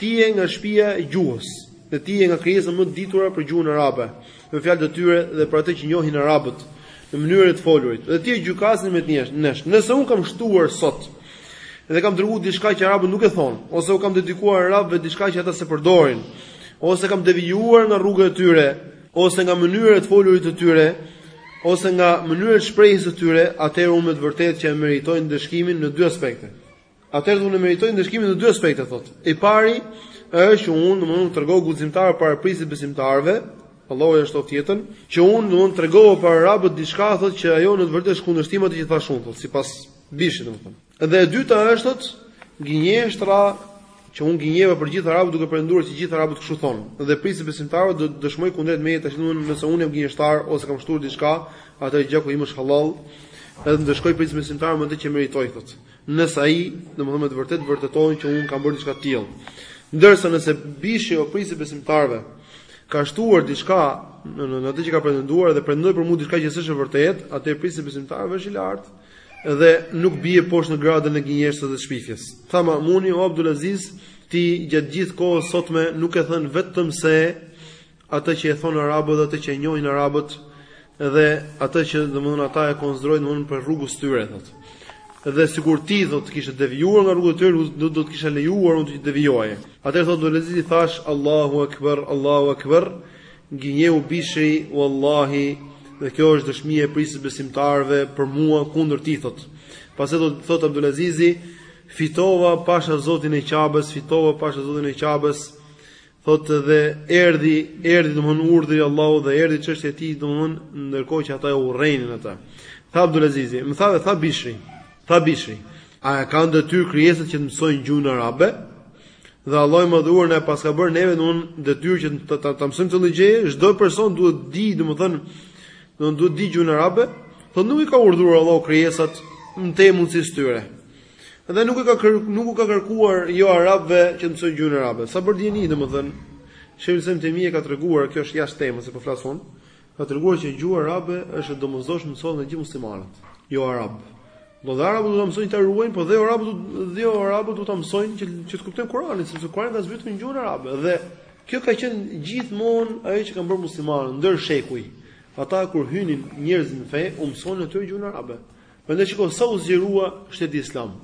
Ti je nga shpia e gjuhës dhe ti je nga krijesat më të ditura për gjuhën arabe. për fjalët e tyre dhe për atë që njohin arabët në mënyrën e të folurit, dhe ti je gjykatësi mes nesh. Nëse unë kam shtuar sot dhe kam treguar diçka që arabët nuk e thonë, ose u kam dedikuar arabëve diçka që ata s'e përdorin, ose kam devijuar nga rruga e tyre, ose nga mënyra e të folurit të tyre, ose nga mënyra e shprehjes së tyre, atëherë unë me të vërtetë që e meritoj ndëshkimin në dy aspekte. Atëherë unë e meritoj ndëshkimin në dy aspekte thotë. E para është që unë u tregova guximtar para prijësit besimtarëve, Allahu ia shtoftë jetën, që unë u tregova para arabët diçka thotë që ajo në të vërtetë është kundërshtim me atë që thash unë thotë, sipas Bishrit domethënë. Dhe e dyta është thotë gënjeshtra që unë gënjeva për gjithë arabët duke pretenduar se gjithë arabët kështu thonë. Dhe prijësi besimtarëve do të dëshmoj kundrejt meje thash unë nëse unë jam gënjeshtar ose kam shtuar diçka, atëherë gjaku im është halal, edhe më ndëshkon prijësi besimtarëve me atë që meritoj thot. Nëse ai, domethënë me të vërtetë vërtetojnë që unë kam bërë diçka të tillë. Ndërsa nëse Bishri o prijësi besimtarëve ka shtuar diçka në në atë që ka pretenduar dhe pretendoi për mua diçka që s'është e vërtetë, atëherë prijësi besimtarëve është i lartë dhe nuk bie poshtë në gradën e gënjeshtrës dhe shpifjes. Tha Mamuni o Abdulaziz, ti gjatë gjithë kohës sotme nuk ke thënë vetëm se atë që e thonë arabët dhe atë që e njohin arabët dhe atë që domethënë ata e konsiderojnë domethënë prej rrugës tyre thotë. Dhe sikur ti thotë të kishe devijuar nga rruga e tyre, nuk do të kisha lejuar unë të devijoje. Atëherë thotë Abdulazizi i thash Allahu Akbar, Allahu Akbar, gënjeu Bishri, wallahi, dhe kjo është dëshmia e prijësit besimtarëve për mua kundër tij thotë. Pastaj thotë Abdulazizi, fitova pasha Zotin e Qabes, fitova pasha Zotin e Qabes, Thotë dhe erdhi, erdhi domthon urdhri i Allahut dhe erdhi çështja e tij domthon ndërkohë që ata e urrenin atë. Tha Abdul Azizi, më tha dhe tha Bishri, tha Bishri, a e kanë detyrë krijesat që të mësojnë gjuhën arabe? Dhe Allahu i madhëruar na e paska bërë neve domthon detyrë që të ta, ta mësojmë këtë gjë, çdo person duhet të di domthon domthon duhet të di gjuhën arabe, thotë nuk i ka urdhëruar Allahu krijesat përtej mundësisë tyre. Dhe nuk i ka kër, nuk u ka kërkuar jo arabëve që të mësojnë gjuhën arabe. Sa për dijeni, domethënë, Shejhul Islam ibn Tejmije ka treguar, kjo është jashtë temës se po flas unë, ka treguar që gjuha arabe është e domosdoshme mësohet nga gjithë muslimanët, jo arab. Do dhe arabët duhet ta mësojnë ta ruajnë, por dhe arabët do dhe jo arabët duhet ta mësojnë që që të kuptojnë Kur'anin, sepse Kur'ani ka zbritur në gjuhën arabe dhe kjo ka qenë gjithmonë ajo që kanë bërë muslimanët ndër shekuj. Ata kur hynin njerëz në fe, u mësonin atyre gjuhën arabe. Prandaj shiko sa u zgjerua shteti islam.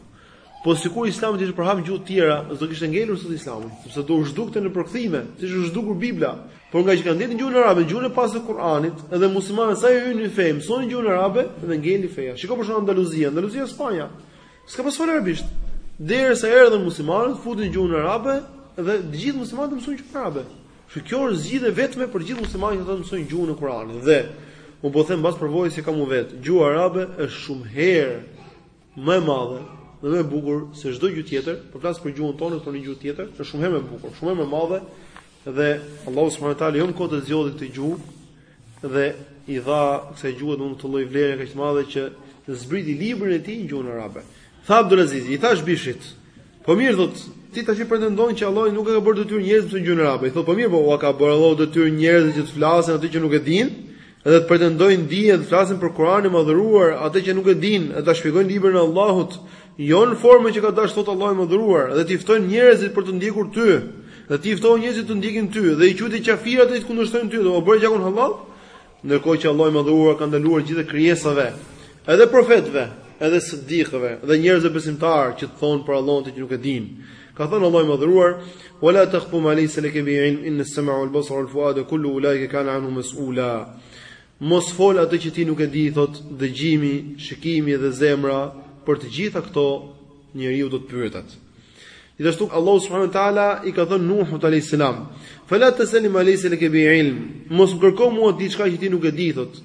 Po sikur Islami të ishte përhap gjuhë të tjera, s'do kishte ngelur sot Islami, sepse do u zhdukte në përkthime, siç është zhdukur Bibla. Por nga që kanë ditë gjuhën arabe, gjuhën e pastër të Kur'anit, edhe muslimanët sa i hynin në fe, mësonin gjuhën arabe dhe ngeli feja. Shikoj për shembull Andaluzia, Andaluzia Spanja. S'ka pas fol arabisht. Derisa erdhën muslimanët, futën gjuhën arabe dhe të gjithë muslimanët mësuan gjuhën arabe. Që kjo është zgjidhja e vetme për gjithë muslimanët që ata të mësojnë gjuhën e Kuranit. Dhe unë po them mbas përvojës që kam unë vet, gjuha arabe është shumë herë më e madhe dhe më e bukur se çdo gjuhë tjetër, po flas për gjuhën tonë apo për një gjuhë tjetër, është shumë herë më e bukur, shumë më e madhe dhe Allahu subhanahu wa taala jo më kot e zgjodhi këtë gjuhë dhe i dha kësaj gjuhë domethënë atë lloj vlere kaq të madhe që zbriti librin e tij në gjuhën arabe. Tha Abdulaziz, i thash Bishrit, Po mirë thot, ti tashi pretendon që Allahu nuk e ka bërë detyrë njerëzve të mësojnë gjuhën arabe. I thot po mirë, po ua ka bërë Allahu detyrë njerëzve që të flasin atë që nuk e dinë, edhe të pretendojnë dije të flasin për Kur'anin e madhëruar, atë që nuk e dinë, edhe ta shpjegojnë librin e Allahut, jo në formën që ka dashur thot Allahu i madhëruar, edhe t'i ftojnë njerëzit për të ndjekur ty. Dhe t'i ftojnë njerëzit të ndjekin ty dhe i quan ti kafir ata që kundërshtojnë ty, do ua bësh gjakun hallall? Ndërkohë që Allahu i Madhëruar ka ndaluar gjithë krijesave, edhe profetëve, edhe sidikëve dhe njerëzve besimtarë që të thonë për Allahun atë që nuk e dinë. Ka thënë Allahu i Madhëruar: "Wa la taqfu ma laysa laka bihi ilm, inna as-sam'a wal basara wal fuada kullu ulaika kana anhu mas'ula." Mos fol atë që ti nuk e di, thotë dëgjimi, shikimi dhe zemra, për të gjitha këto njeriu do të pyetet. Gjithashtu Allahu subhanahu wa taala i ka thënë Nuhut alayhis salam, "Fala tas'alni ma laysa laka bi ilm." Mos më kërko mua diçka që ti nuk e di thot.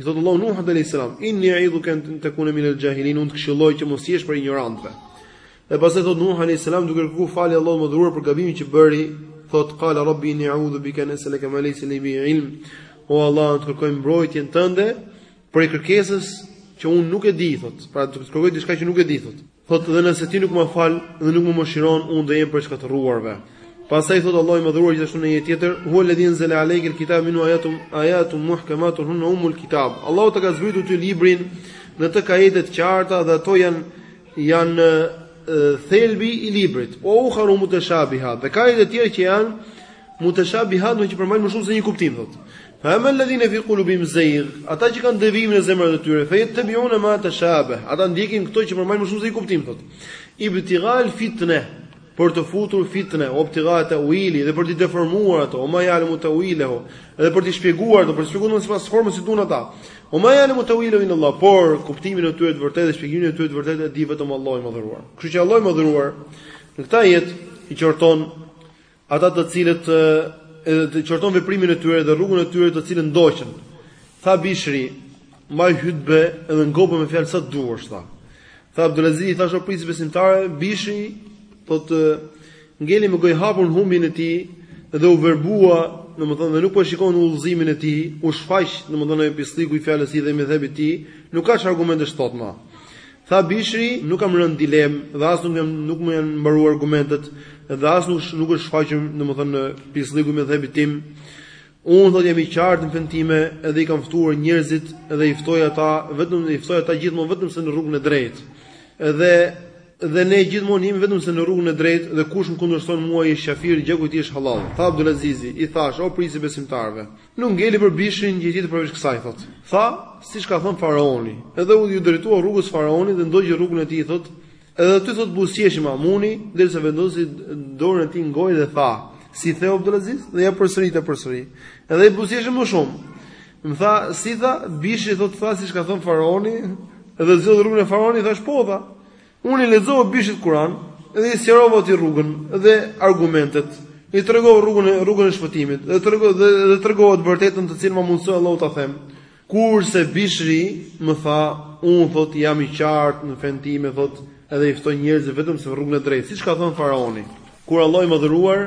I thot Allahu Nuhut alayhis salam, "Inni a'idhuka an takuna min al-jahilin." Unë të këshilloj që mos jesh prej injorantëve. E pastaj thot Nuhu alayhis salam duke kërkuar falje Allahut të madhëruar për gabimin që bëri, thot qala rabbi inni a'udhu bika an asalaka ma laysa li bi ilm. O Allah, të kërkoj mbrojtjen tënde Prej kërkesës që unë nuk e di, thotë, pra të kërkoj diçka që nuk e di, thotë. Thotë dhe nëse ti nuk më fal dhe nuk më mëshiron, unë do jem prej të shkatërruarve. Pastaj thotë Allahu i Madhëruar gjithashtu në një ajet tjetër, "Huwa alladhi anzala alayka al-kitaba minhu ayatun ayatun muhkamatun hunna umul kitab." Allahu të ka zbritur ty librin në të ka ajete të qarta dhe ato janë janë thelbi i librit. Wa ukharu mutashabihat, dhe ka edhe të tjera që janë mutashabihat, domethënë përmbajnë më shumë se një kuptim thotë. Fa amma alladhina fi qulubihim zayg, ata që kanë devijime në zemrat e tyre, fa yattabi'una ma tashabaha, ata ndjekin këto që përmbajnë më shumë se një kuptim thotë. Ibtighal fitne, për të futur fitne, wa ibtigha tawilihi dhe për të deformuar ato, wa ma ya'lamu tawilahu, dhe për të shpjeguar ato, për të shpjeguar në sipas formës që duan ata. Wa ma ya'lamu tawilahu illa Allah, por kuptimin e tyre të vërtetë dhe shpjegimin e tyre të vërtetë e di vetëm Allahu i madhëruar. Kështu që Allahu i madhëruar në këtë ajet i qorton Ata të cilët e qorton veprimin e tyre dhe rrugën e tyre të cilën ndoqën. Tha Bishri, mbaj hutbe dhe ngope me fjalë sa të duash, tha. Tha Abdulaziz i thashë o prijësi i besimtarëve, Bishri thotë ngeli me gojë hapur në humbjen e tij dhe u verbua, domethënë dhe nuk po e shikon udhëzimin e tij, u shfaq domethënë ai pislliku i fjalës tij dhe medhhebit tij, nuk ka ç'argumente shtot më. Tha Bishri, Nuk kam rënë në dilemë dhe as nuk jam nuk më janë mbaruar argumentet dhe as nuk nuk është shfaqur, domethënë, pislliku i medhhebit tim. Unë thotë jam i qartë në fenë time dhe i kam ftuar njerëzit dhe i ftoj ata vetëm i ftoj ata gjithmonë vetëm se në rrugën e drejtë. Dhe dhe ne gjithmonë jemi vetëm se në rrugën e drejtë dhe kush më kundërshton mua ai është kafir, gjaku i tij është hallall. Tha Abdulazizi, i thashë, o prijësi i besimtarëve, Nuk ngeli për Bishrin gjë tjetër përveç kësaj, thotë. Tha, siç ka thënë faraoni, edhe u ju drejtua rrugës së faraonit dhe ndoqi rrugën e tij, thotë, edhe aty thotë buzëqeshi Mamuni, derisa vendosi dorën e tij në gojë dhe tha, si the Abdulaziz dhe ia përsërita përsëri. Edhe ai buzëqeshi më shumë. Më tha, si tha, Bishri thotë tha siç ka thënë faraoni, edhe zgjodhi rrugën e faraonit, thash po tha. Unë i lexova Bishrit Kur'an dhe i sqarova atij rrugën dhe argumentet. I tregova rrugën e rrugën e shpëtimit dhe tregova dhe, dhe tregova të vërtetën të cilën ma mundësoi Allahu ta them. Kurse Bishri më tha, unë thot jam i qartë në fenë time thot, edhe i ftoj njerëzit vetëm se rrugën e drejtë, siç ka thënë faraoni. Kur Allahu i madhëruar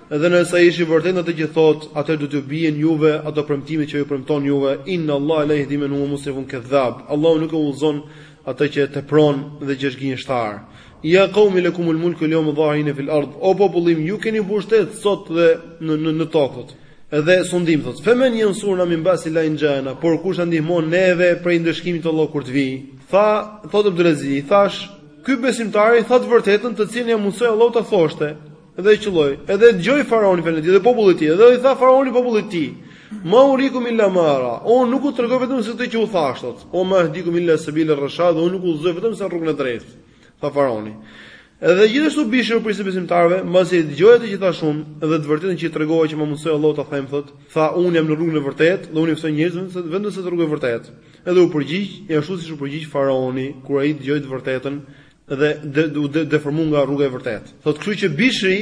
Edhe nëse ai është i vërtetë në atë që thotë, atëherë do t'ju bjerë juve nga ato premtime që ju premton juve, Inna Allaha la yahdi men huwa musrifun kadhab, Allahu nuk e udhëzon atë që tepron dhe që është gënjeshtar. Ya qaumi lakumul mulku al-yawma dhahirina fil ard, o popull im, ju keni pushtet sot dhe në në, në tokë. Edhe sundim thotë, femen yansuruna min ba'sillahi in jaana, por kush na ndihmon neve prej ndëshkimit të Allahut kur të vijë? Tha, thotë Abdulaziz, i thash, ky besimtari tha të vërtetën të cilën ia mundsoi Allahu ta thoshte, Dhe e qëlloi, edhe e dëgjoi faraoni fjalën e tij dhe populli i tij, dhe i tha faraoni popullit të tij: "Ma urikum illa ma ara." Unë nuk u tregoj vetëm se këtë që u thash sot. Wa ma ahdikum illa sabila ar-rashad, unë nuk u udhëzoj vetëm se rrugën e drejtë. Tha faraoni. Edhe gjithashtu Bishri o prijësi i besimtarëve, mbasi e dëgjoi atë që thash unë, dhe të vërtetën që i tregova që më mundësoi Allahu ta them thotë, tha unë jam në rrugën e vërtetë dhe unë i ftoj njerëzit vetëm se vetëm se në rrugën e vërtetë. Edhe u përgjigj, ashtu siç u përgjigj faraoni kur ai dëgjoi të vërtetën, dhe u deformu nga rruga e vërtetë. Thot kështu që Bishri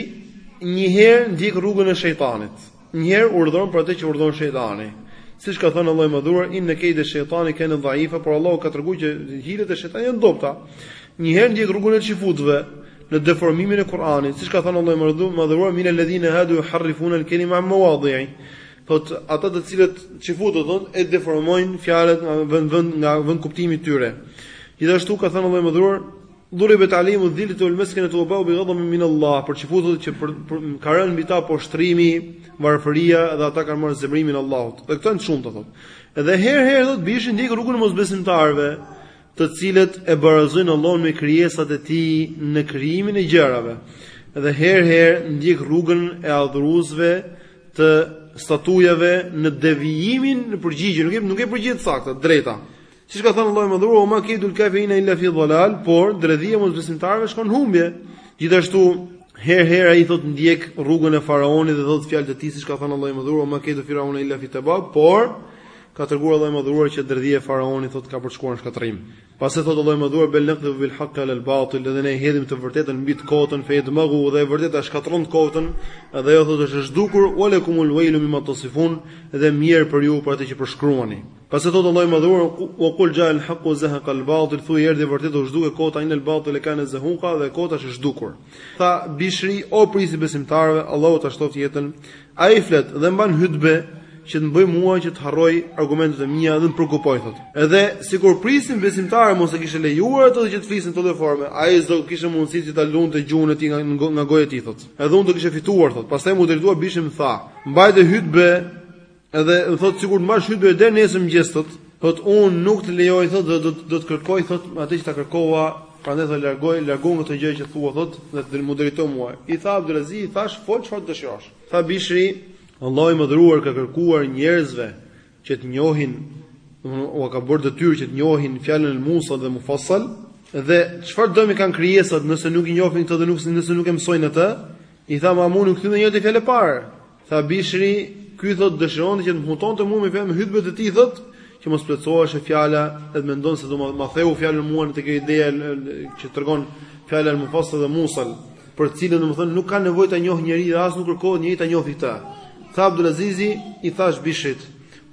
një herë ndjek rrugën e shejtanit, një herë urdhëron për atë që urdhëron shejtani. Siç ka thënë Allahu i Madhëruar, inna kayda shejtani kana dhaifa, por Allahu ka treguar që hilet e shejtanit janë të dobta. Një herë ndjek rrugën e çifutëve në deformimin e Kur'anit, siç ka thënë Allahu i Madhëruar, min alladhina hadu yuharrifuna al-kalima an mawadhi'ihi. Thotë ata të cilët çifutët thotë e deformojnë fjalët nga vend vend nga vend kuptimi i tyre. Gjithashtu ka thënë Allahu i madhëruar, "Duribet alejhimu dhiletu wal meskenetu wa ba'u bi ghadabin min Allah", për çifutët thotë që për, për, ka rënë mbi ta poshtrimi, varfëria dhe ata kanë marrë zemërimin e Allahut. Dhe këto janë shumta thotë. Edhe herë herë thotë Bishri ndjek rrugën e mosbesimtarëve, të cilët e barazojnë Allahun me krijesat e tij në krijimin e gjërave. Dhe herë herë ndjek rrugën e adhuruesve të statujave në devijimin në përgjigje, nuk e nuk e përgjigjet saktë, drejta. Siç ka thënë Allahu i madhëruar, "Wa ma kejdul kafirina illa fi dhalal", por dredhia e mosbesimtarëve shkon në humbje. Gjithashtu, herë herë ai thotë ndjek rrugën e faraonit dhe thotë fjalët e tij siç ka thënë Allahu i madhëruar, "Wa ma kejdu firauna illa fi tabab", por ka treguar Allahu i madhëruar që dredhia e faraonit thotë ka për shkuar në shkatërrim. Pastaj thotë Allahu i Madhëruar bel naqdhifu bil haqqi alal batil, dhe ne hedhim të vërtetën mbi të kotën, fe jedmaghuhu dhe e vërteta shkatërron të kotën, dhe ajo thotë është e zhdukur, walakumul wailu mimma tasifun, dhe mjerë për ju për atë që përshkruani. Pastaj thotë Allahu i Madhëruar wa qul ja al haqq wa zahaqa al batil, thuaj erdhi e vërteta u zhduk e kota innal batile kane zahuqa dhe e kota është e zhdukur. Tha Bishri o prijësi i besimtarëve, Allahu ta shtoftë jetën Ai flet dhe mban hytbe që të më bëjë mua që të harroj argumentet e mia dhe më preokupojë thotë. Edhe sikur prijësi i besimtarëve mos e kishte lejuar atë që të fliste në këtë lloj forme, ai s'do kishte mundësi që ta luante gjuhën e tij nga nga goja e tij thotë. Edhe unë do kisha fituar thotë. Pastaj m'u drejtua Bishri më tha, mbajte hytbe edhe thotë sikur të mbash hytbe deri nesër mëngjes thotë. Thotë unë nuk të lejoj thot dhe do të do të kërkoj thot atë që ta kërkova, prandaj do largoje, largoje këtë gjë që thua thot dhe m'u drejto mua. I tha Abdulaziz, i thash fol çfarë dëshirosh. Tha Bishri, Allahu i madhëruar u ka kërkuar njerëzve që të njohin, domethënë u ka bërë detyrë që të njohin fjalën e Musal dhe Mufassal dhe çfarë dëmi kanë krijesat nëse nuk e njohin këtë dhe nuk nëse nuk e mësojnë atë? I tha Mamuni, u kthyem te fjala e parë. Tha Bishri, ky thot dëshiron që të më hutojë mua me fjalë e hytbet e tij thot, që mos plotësohet fjala, edhe mendon se do ma, ma theu fjalën mua në këtë lloj ideje që tregon fjala e Mufassal dhe Musal, për të cilën domethënë nuk ka nevojë ta njohë njeri dhe as nuk kërkohet njeri ta njohë këtë. Tha Abdulazizi, i thash Bishrit,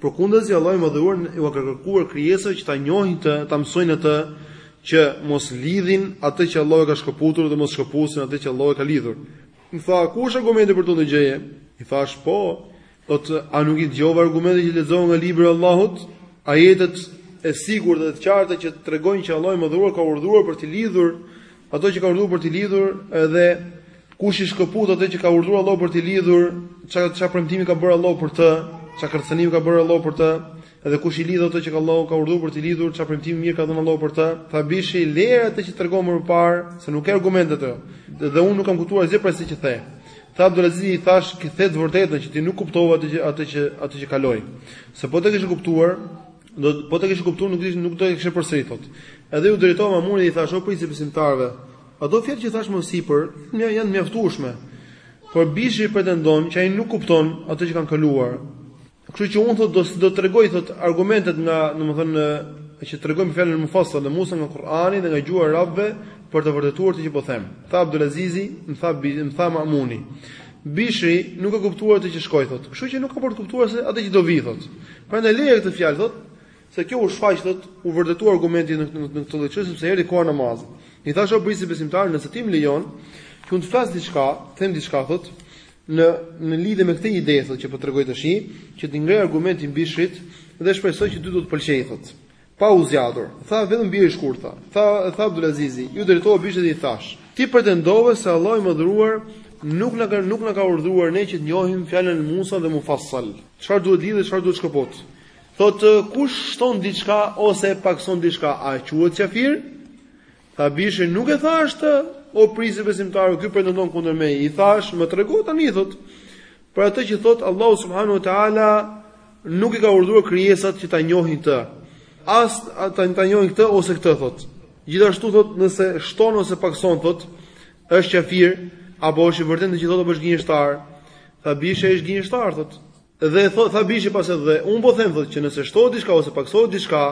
përkundazi Allahu i madhëruar u ka kërkuar krijesave që ta njohin atë, ta mësojnë atë që mos lidhin atë që Allahu ka shkëputur dhe mos shkëpusin atë që Allahu ka lidhur. Më tha, ku është argumenti për këtë lloj gjëje? I thash, po, thotë, a nuk i dëgjove argumentet që lexova nga libri i Allahut, ajetet e sigurt dhe të qarta që tregojnë që Allahu i madhëruar ka urdhëruar për t'i lidhur ato që ka urdhëruar për t'i lidhur edhe kush i shkëput ato që ka urdhëruar Allahu për të lidhur, çka çka premtimi ka bërë Allahu për të, çka kërcënim ka bërë Allahu për të, Dhe kush i lidh ato që Allahu ka urdhëruar për t'i lidhur, çfarë premtimi mirë ka dhënë Allahu për të? Tha Bishri, lere atë që tregove më parë, se nuk ka argument në të. Dhe unë nuk kam kuptuar asgjë prej asaj që the. Tha Abdulaziz i thash, "Ke thënë të vërtetën që ti nuk kuptove atë që atë që atë që kaloi. Se po të kishe kuptuar, do po të kishe kuptuar nuk do nuk do të kishe përsëritur." Edhe iu drejtova Mamunit dhe i thash, "O prijësi i besimtarëve, ato fjalë që thash më sipër, janë të mjaftueshme." Por Bishri pretendon që ai nuk kupton atë që kanë kaluar. Kështu që unë thotë do do tregoj thotë argumentet nga, domethënë, që tregojnë fjalën e mufassal dhe musal nga Kur'ani dhe nga gjuha e arabëve për të vërtetuar atë që po them. Tha Abdulazizi, më tha më tha Mamuni. Bishri nuk e ka kuptuar atë që shkoi thotë. Kështu që nuk ka për të kuptuar as atë që do vi thotë. Prandaj leje këtë fjalë thotë se kjo u shfaq thotë u vërtetua argumenti në në këtë lloj çështje sepse erdhi koha e namazit. I thashë prijësi i besimtarëve nëse ti më lejon, që të flas diçka, them diçka thotë, Në në lidhje me këtë ide thotë që po tregoj tash, që t'i ngre argumentin Bishrit dhe shpresoj që ty do të pëlqejë thotë. Pa u zgjatur, tha vetëm bjeri shkurt tha. Tha tha Abdulazizi, iu drejtova Bishrit dhe i thash, ti pretendove se Allahu i madhëruar nuk na ka nuk na ka urdhëruar ne që të njohim fjalën Musal dhe Mufassal. Çfarë duhet lidhë, çfarë duhet shkëput? Thotë kush shton diçka ose pakson diçka, a quhet qafir? Tha Bishri, nuk e thashë atë, o prijës i besimtarëve, ky pretendon kundër meje. I thashë, më trego tani thot, për atë që thot Allahu subhanahu wa taala nuk i ka urdhëruar krijesat që ta njohin të. As ta njohin këtë ose këtë thot. Gjithashtu thot, nëse shton ose pakson thot, është qafir apo është i vërtetë që thot apo është gënjeshtar. Tha Bishri, është gënjeshtar thot. Dhe thot tha Bishri pra edhe unë po them thot që nëse shtohet diçka ose paksohet diçka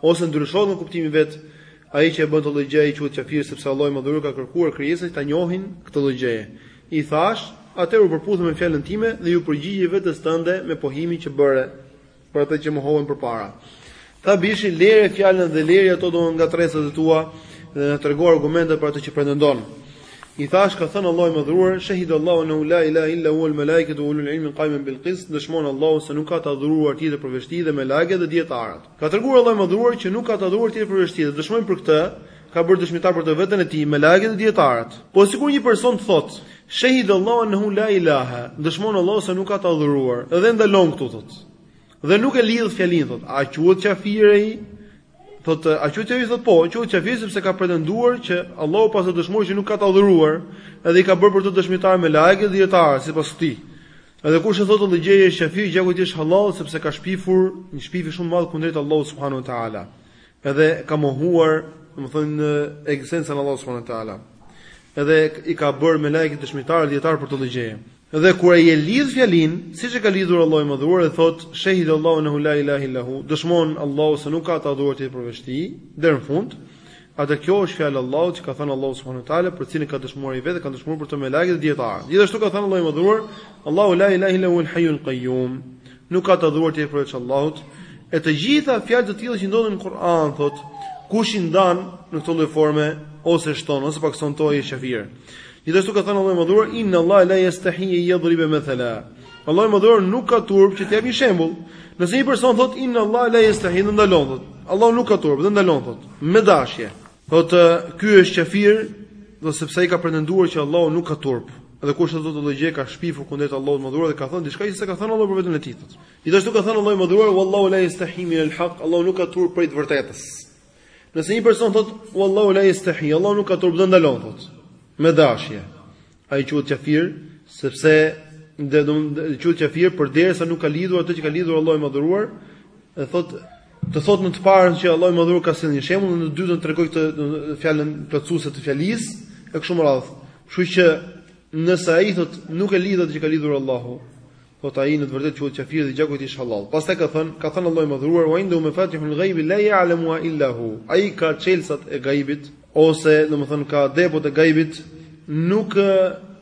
ose ndryshohet në kuptimin e vet, ai që e bën këtë lloj gjëje quhet qafir sepse Allahu i madhëruar ka kërkuar krijesat që ta njohin këtë lloj gjëje. I thash, atëherë u përputhe me fjalën time dhe iu përgjigje vetes tënde me pohimin që bëre për atë që mohove përpara. Tha Bishri, Lere fjalën dhe leri ato domethënë ngatërresat e tua dhe na trego argumentet për atë që pretendon. I thashë, ka thënë Allahu i Madhëruar, Shahidallahu annahu la ilaha illa huwa wal-malaikatu wa ulul ilmi qaiman bil qist, dëshmon Allahu se nuk ka të adhuruar tjetër përveç Tij dhe melaiket dhe dijetarët. Ka treguar Allahu i Madhëruar që nuk ka të adhuruar tjetër përveç Tij dhe dëshmojnë për këtë, ka bërë dëshmitar për të veten e Tij, melaiket dhe dijetarët. Po sikur një person të thotë, Shahidallahu annahu la ilaha, dëshmon Allahu se nuk ka të adhuruar, dhe ndalon këtu thotë. Dhe nuk e lidh fjalinë thot, a quhet qafir ai? Thot, a quhet qafir thot po, quhet qafir sepse ka pretenduar që Allahu paska dëshmuar që nuk ka të adhuruar, edhe i ka bërë për të dëshmitar melaiket dhe dijetarët sipas këtij. Edhe kush e thotë këtë gjë është qafir, gjaku i tij është hallall sepse ka shpifur një shpifje shumë të madhe kundrejt Allahut subhanahu wa taala. Edhe ka mohuar, domethënë ekzistencën e Allahut subhanahu wa taala. Edhe i ka bërë melaiket dëshmitar dhe dijetarët për këtë gjë. Dhe kur ai e lidh fjalinë, siç e ka lidhur Allahu i Madhëruar dhe thotë, Shahida Allahu ennehu la ilahe illa hu, dëshmon Allahu se nuk ka të adhuruar tjetër përveç Tij, deri në fund, atëherë kjo është fjalë e Allahut që ka thënë Allahu subhanahu wa taala, për të cilën ka dëshmuar ai vetë dhe kanë dëshmuar për të melekët dhe dijetarët. Gjithashtu ka thënë Allahu i Madhëruar, Allahu la ilahe illa huwal hayyul qayyum. Nuk ka të adhuruar tjetër përveç Allahut. E të gjitha fjalë të tilla që ndodhen në Kur'an thotë, kush i ndan në këtë lloj forme ose shton ose pakson në to ai është kafir. Gjithashtu ka thënë Allahu i Madhëruar inna Allaha la yastahi an yadriba mathala. Allahu i Madhëruar nuk ka turp që të japë një shembull. Nëse një person thot inna Allaha la yastahi dhe ndalon thot, Allahu nuk ka turp dhe ndalon thot, me dashje. Thot ky është kafir, domethënë sepse ai ka pretenduar që Allahu nuk ka turp. Dhe kush e thotë këtë gjë ka shpifur kundrejt Allahut Madhëruar dhe ka thënë diçka që s'e ka thënë Allahu për veten e tij. Gjithashtu ka thënë Allahu i Madhëruar wallahu la yastahi min al-haq, Allahu nuk ka turp prej të vërtetës. Nëse një person thot wallahu la yastahi, Allahu nuk ka turp dhe ndalon thot. Me dashje. Ai quhet kafir sepse domethënë quhet kafir përderisa nuk ka lidhur atë që ka lidhur Allahu i madhëruar, e thot të thot në të parën që Allahu i madhëruar ka sjellë një shembull dhe në të dytën të tregojë këtë fjalën plotësuese të fjalisë e kështu me radhë. Kështu që nëse ai thot nuk e lidh atë që ka lidhur Allahu, thotë ai, në të vërtetë quhet kafir dhe gjaku i tij është hallall. Pastaj ka thënë, ka thënë Allahu i Madhëruar, "Wa indahu mafatihul ghaibi la ya'lamuha illa hu", ai ka çelësat e gaibit, ose, domethënë, ka depot e gaibit, nuk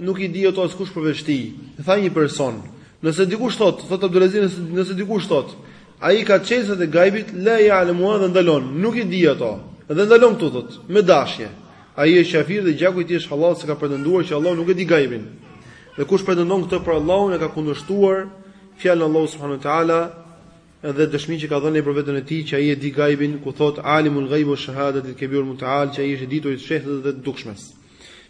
nuk i di ato askush përveç tij. E tha një person, nëse dikush thotë, thotë Abdulaziz, nëse, nëse dikush thotë, ai ka çelësat e gaibit, la ya'lamuha dhe ndalon, nuk i di ato. Dhe ndalon këtu thotë, me dashje. Ai është kafir dhe gjaku i tij është hallall se ka pretenduar që Allahu nuk e di gaibin. Dhe kush pretendon këtë për Allahun e ka kundërshtuar fjalën e Allahut subhanahu wa taala dhe dëshminë që ka dhënë për veten e tij që ai e di gajbin ku thot alimul ghaib wa shahadat al kabir mutaal që ai është i dituri i të fshehtës dhe të dukshmes.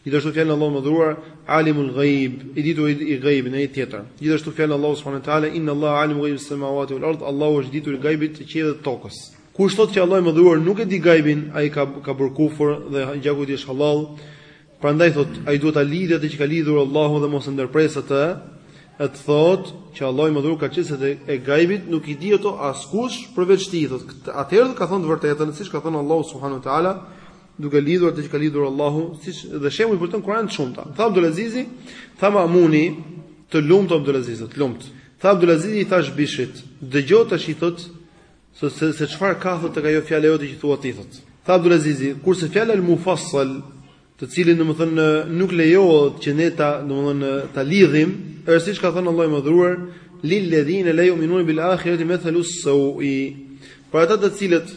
Gjithashtu fjalën e Allahut Madhëruar alimul ghaib i dituri i ghaibit në ajet tjetër. Gjithashtu fjalën e Allahut subhanahu wa taala inna Allah alimul ghaib samawati wal ard Allahu është i dituri i gajbit të qiellit dhe tokës. Kush thotë që Allahu i Madhëruar nuk e di gajbin ai ka ka bërë kufër dhe gjaku i tij është halal. Prandaj thot, ai duhet ta lidhë atë që ka lidhur Allahu dhe mos e ndërpresë atë, e të thot që Allahu i madhëruar ka çelësat e gajbit, nuk i di ato askush përveç tij, thot. Atëherë ka thënë të vërtetën, siç ka thënë Allahu subhanahu wa taala, duke lidhur atë që ka lidhur Allahu, siç dhe shembujt për të në Kur'an të shumta. Tha Abdul Azizi, tha Mamuni, të lumtë Abdul Aziz, të lumtë. Tha Abdul Azizi i thash Bishrit, dëgjo tashi thot Se se, se çfarë ka thot tek ajo fjala jote që thua ti thotë. Tha Abdulazizi, kurse fjala al-mufassal, të cilin domethënë nuk lejohet që ne ta domethënë ta lidhim, është siç ka thënë Allahu i madhëruar, lil ladhina la yu'minun bil akhirati mathalu sawi. Për ata të cilët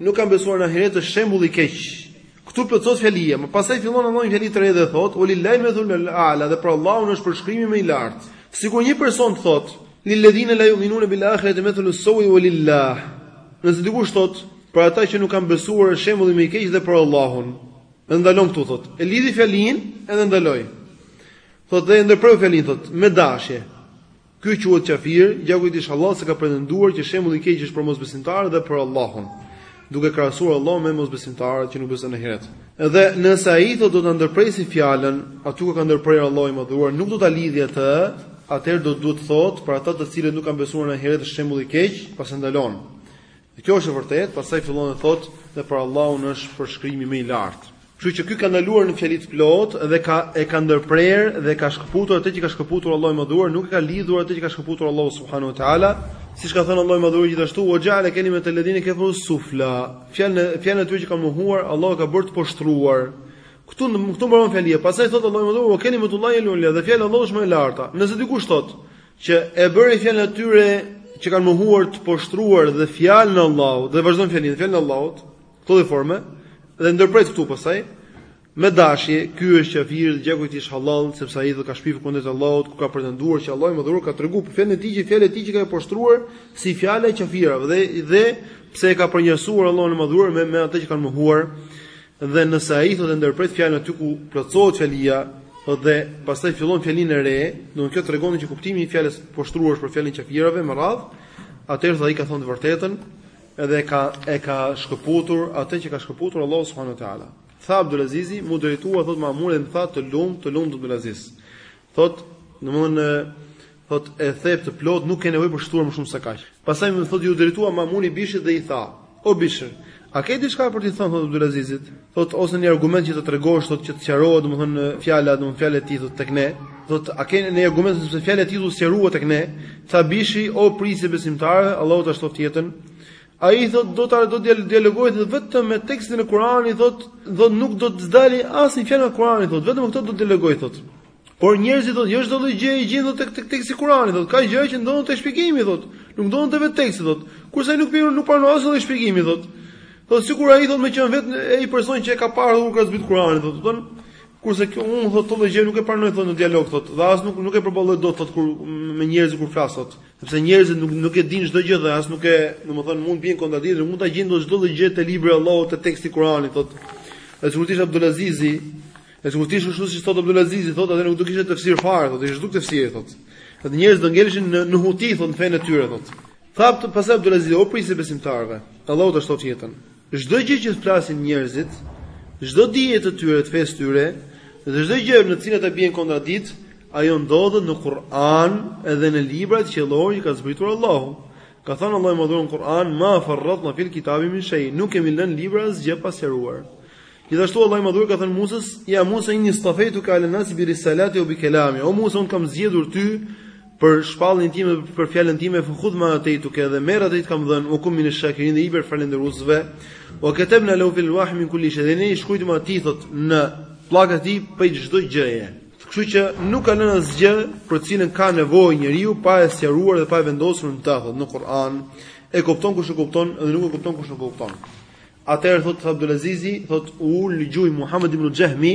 nuk kanë besuar në ahiret është shembull i keq. Këtu plotësohet fjalia, më pas fillon Allahu një fjali të re dhe thotë, "Wa lillahil mathalul a'la" dhe për Allahun është përshkrimi më i lartë. Sikur një person të thotë, "Lil ladhina la yu'minuna bil akhirati mathalu as-sawi wa lillah". Nëse dikush thotë, "Për ata që nuk kanë besuar është shembulli më i keq dhe për Allahun". E ndalon këtu thotë. E lidh fjalinë edhe ndalon. Thotë dhe e ndërpreu fjalinë thotë, "Me dashje". Ky quhet qafir, gjaku i tij është hallall se ka pretenduar që shembulli i keq është për mosbesimtarët dhe për Allahun, duke krahasuar Allahun me mosbesimtarët që nuk besojnë në ahiret. Dhe nëse ai thotë do ta ndërpresi fjalën, aty ku ka ndërprerë Allahu i Madhëruar, nuk do ta lidhë atë, atëherë do të duhet të thotë për ata të cilët nuk kanë besuar në ahiret është shembulli i keq, pastaj ndalon. Dhe kjo është e vërtetë, pastaj fillon dhe thotë, dhe për Allahun është përshkrimi më i lartë. Kështu që ky ka ndaluar në fjali të plotë dhe ka e ka ndërprerë dhe ka shkëputur atë që ka shkëputur Allahu i Madhuar, nuk e ka lidhur atë që ka shkëputur Allahu subhanahu wa taala, siç ka thënë Allahu i Madhuar gjithashtu, "Wa ja'ala kalimat alladhina kafaru sufla." Fjalën fjalën e atyre që kanë mohuar, Allahu e ka bërë të poshtruar. Këtu këtu mbaron fjalia. Pastaj thotë Allahu i Madhuar, "Wa kalimatullahi al-ulya." Dhe fjala e Allahut është më e larta. Nëse dikush thotë, Që e bëri fjalën e atyre që kanë mohuar të poshtruar dhe fjalën e Allahut dhe vazhdon fjalinë, fjalën e Allahut, në këtë formë dhe ndërpret këtu pastaj me dashje, ky është kafir dhe gjaku i tij është halal, sepse ai do ka shpifur kundër Allahut, ku ka pretenduar që Allahu i madhuar ka treguar për fjalën e tij që fjalët e tij që ka poshtruar si fjala e kafirave dhe dhe pse e ka përnjësuar Allahun e madhuar me me ata që kanë mohuar Dhe nëse ai thotë ndërpret fjalën aty ku plotësohet fjalia dhe pastaj fillon fjalinë e re, domethënë kjo tregon që kuptimi i fjalës e poshtruar është për fjalën e qafirave me radhë, atëherë thotë ai ka thënë të vërtetën edhe e ka e ka shkëputur atë që ka shkëputur Allahu subhanahu wa taala. Tha Abdulazizi, m'u drejtua thot Mamuni dhe më tha të lum, të lum Abdulaziz. Thot, domthonë thot e the të plot, nuk ke nevojë për të shtuar më shumë se kaq. Pastaj më thot iu drejtua Mamuni Bishrit dhe i tha: O Bishr, a ke diçka për t'i thënë thot Abdulazizit? Thot ose një argument që të tregosh thot që të sqarohet domthonë fjala, domthonë fjalët e tij thot tek ne. Thot a ke një argument sepse fjalët e tij u sqaruan tek ne? Tha Bishri, o prijësi i besimtarëve, Allahu ta shtoftë jetën. Ai thot do ta do të dialogoj thot vetëm me tekstin e Kuranit thot, do nuk do të dali asnjë fjalë nga Kurani thot, vetëm këtë do të dialogoj thot. Por njerëzit thot, jo çdo lloj gjë e gjen tek tek teksti i Kuranit thot, ka gjëra që ndodhet te shpjegimi thot, nuk ndodhet te vetë teksti thot. Kurse ai nuk piro nuk pranon asnjë lloj shpjegimi thot. Po sikur ai thot me qen vetë ai person që e ka parë kur ka zbrit Kur'ani thot, thon kurse kjo unë thot këtë lloj gjëje nuk e pranoj thot në dialog thot, dhe as nuk nuk e përballoj dot thot kur me njerëz kur flas thot. Sepse njerëzit nuk nuk e dinë çdo gjë dhe as nuk e, domethënë, mund të bien në kontradiktë, mund ta gjejnë dot çdo gjë te libri i Allahut te teksti i Kuranit, thotë. E sikur të ishte Abdulazizi, e sikur të ishte kështu siç thotë Abdulazizi, thotë atëherë nuk do kishte tefsir fare, thotë, s'do ishte duhur tefsir, thotë. Atëherë njerëzit do ngeleshin në në huti, thotë, në fenë e tyre, thotë. Tha pastaj Abdulazizi, o prijësi i besimtarëve, Allahu ta shtoftë jetën. Çdo gjë që flasin njerëzit, çdo dije të tyre, të fesë tyre, dhe çdo gjë në të cilën ata bien kontradiktë, ajo ndodhet në Kur'an edhe në librat qiellorë që ka zbritur Allahu. Ka thënë Allahu i Madhëruar në Kur'an: "Ma farratna fil kitabi min shay", nuk kemi lënë në libër asgjë pa sqaruar. Gjithashtu Allahu i Madhëruar i ka thënë Musës, "Ja Musa inni stafeituka ala nasi bi risalati wa bi kalami." O Musa, unë të kam zgjedhur ty për shpalljen time dhe për fjalën time, "Fa khudh ma atituka" dhe merr atë që të kam dhënë, "Wa kun min ash-shakirin" dhe ji prej falënderuesve. "Wa katabna lahu fil alwahi min kulli shay." Dhe ne i shkruam atij thot në pllakën e tij prej çdo gjëje. Kështu që nuk ka lënë asgjë për të cilën ka nevojë njeriu pa e sqaruar dhe pa e vendosur në të, thot në Kur'an. E kupton kush e kupton dhe nuk e kupton kush nuk e kupton. Atëherë thot Abdulazizi, thot u ul në gjunjë Muhammed ibn Jahmi,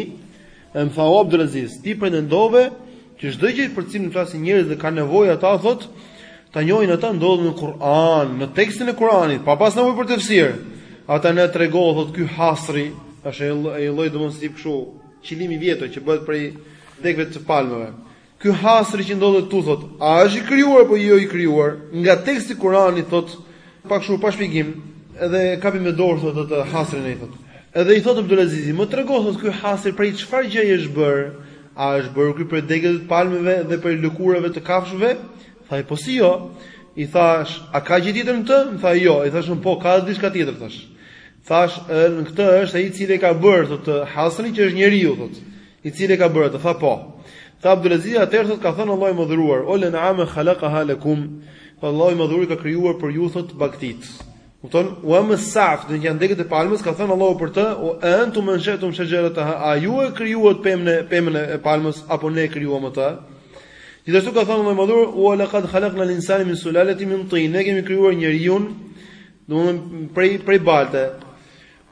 e më tha o Abdulaziz, ti pretendove që çdo gjë për cilën flasin njerëzit dhe kanë nevojë ata thot ta njohin atë ndodhet në Kur'an, në tekstin e Kur'anit, pa pas nevojë për tefsir. Atëherë na trego thot ky hasri, është ai lloj domethënë kështu, qilimi i vjetër që bëhet prej degëve të palmave. Ky hasri që ndodhet këtu thot, a është i krijuar apo jo i krijuar? Nga teksti i Kur'anit thot, pa kështu pa shpjegim, edhe e kapi me dorë thot atë hasrin ai thot. Edhe i thot Abdulazizi, më trego thot ky hasir prej çfarë gjëje është bërë? A është bërë ky prej degëve të palmave dhe prej lëkurave të kafshëve? Tha ai po si jo? I thash, a ka gjë tjetër në të? Më tha jo, i thash unë po, ka diçka tjetër thash. Thash, në këtë është ai i cili ka bërë thot hasrin që është njeriu thot. I cili e ka bërë atë? Tha po. Tha Abdulaziz, atëherë thotë ka thënë Allahu i Madhëruar, "Wal an'ama khalaqaha lakum." Tha Allahu i Madhëruar ka krijuar për ju thotë bagëtitë. Kupton? Wa amma saf, domethënë janë degët e palmës, ka thënë Allahu për të, "A antum ansha'tum shajarataha." A ju e krijuat pemën e pemën e palmës apo ne e krijuam atë? Gjithashtu ka thënë Allahu i Madhëruar, "Wa laqad khalaqna al-insana min sulalatin min tin." Ne kemi krijuar njeriun, domethënë prej prej balte.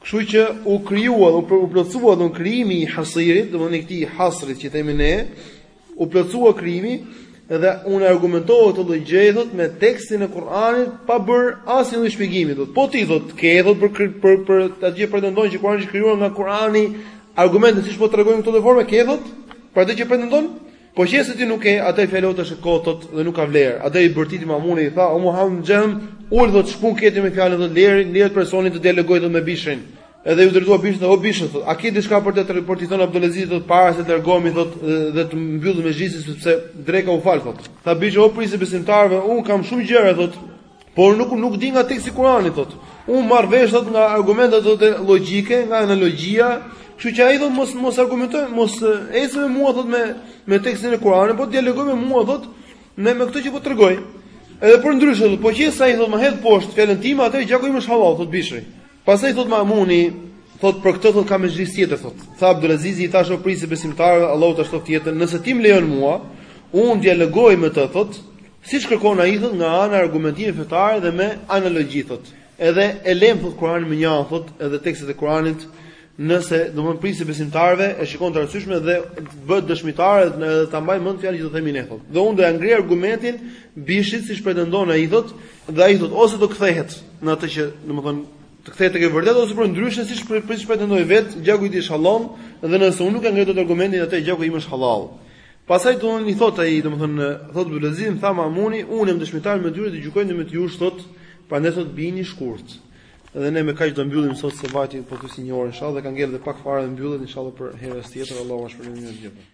Kështu që u krijua dhe u plotësua don krijimi i hasirit, domthonë i këtij hasrit që themi ne, u plotësua krijimi dhe unë argumentohet llogjikisht me tekstin e Kur'anit pa bërë asnjë lloj shpjegimi. Do të po ti thotë ke thotë për për për atë që pretendon që Kur'ani është krijuar nga Kur'ani, argumente siç po tregojmë këto në formë ke thotë për atë që pretendon Po qe se ti nuk ke, atëherë fjala jote është e kotë dhe nuk ka vlerë. Atëherë i bërtiti Mamuni i tha, o Muhammed Xhehm, ulu, ç'punë ke ti me fjalën dhe lëre, lëre thot personin të dialogojë thot me Bishrin. Edhe iu drejtua Bishrit tha o Bishr, thot, a ke diçka për të për të thënë Abdulazizit thot para se të largohemi thot dhe të mbyllim mexhlisin sepse dreka u fal thot. Tha Bishri o prijësi i besimtarëve, un kam shumë gjëra thot, Por nuk nuk di nga teksti i Kuranit thotë. Unë marr vesh thotë nga argumentet thotë logjike, nga analogjia, kështu që ai thotë mos mos argumentoj, mos ecë me mua thotë me me tekstin e Kuranit, po dialogoj me mua thotë me me këtë që po tregoj. Edhe për ndryshe, po që se ai thotë më hedh poshtë fjalën time, atë gjaku im është hallall, thotë Bishri. Pastaj thotë Mamuni, thotë për këtë thotë kam mexhlis tjetër thotë. Tha Abdulaziz i thashë prijësi besimtarëve, Allahu ta shtoftë tjetër, nëse ti më lejon mua, unë dialogoj me të thotë, Siç kërkon ai thotë nga ana e argumentimit fetar dhe me analogji thotë. Edhe e lem thotë Kur'anin me një anë thotë edhe tekstet e Kur'anit nëse do ti prijësi besimtarëve e shikon të arsyeshme dhe bëhet dëshmitar edhe ta mbaj mend fjalën që do themi ne thotë. Dhe unë do ja ngre argumentin Bishrit siç pretendon ai thotë dhe ai thotë ose do kthehet në atë që domethënë të kthehet tek e vërteta ose për ndryshe siç siç pretendoi vet gjaku i tij është hallall dhe nëse unë nuk e ngre dot argumentin atë gjaku im është hallall. Pastaj domethënë i thotë ai, domethënë thotë Abdulaziz, më tha Mamuni, unë jam dëshmitar mes tyre të gjykoj ndërmjet jush thotë, prandaj thotë bini shkurt. Dhe ne me kaq do mbyllim sot se vajti pothuajse një orë inshallah dhe ka ngel dhe pak fare dhe mbyllet inshallah për herë tjetër Allahu na shpërbleftë gjithë.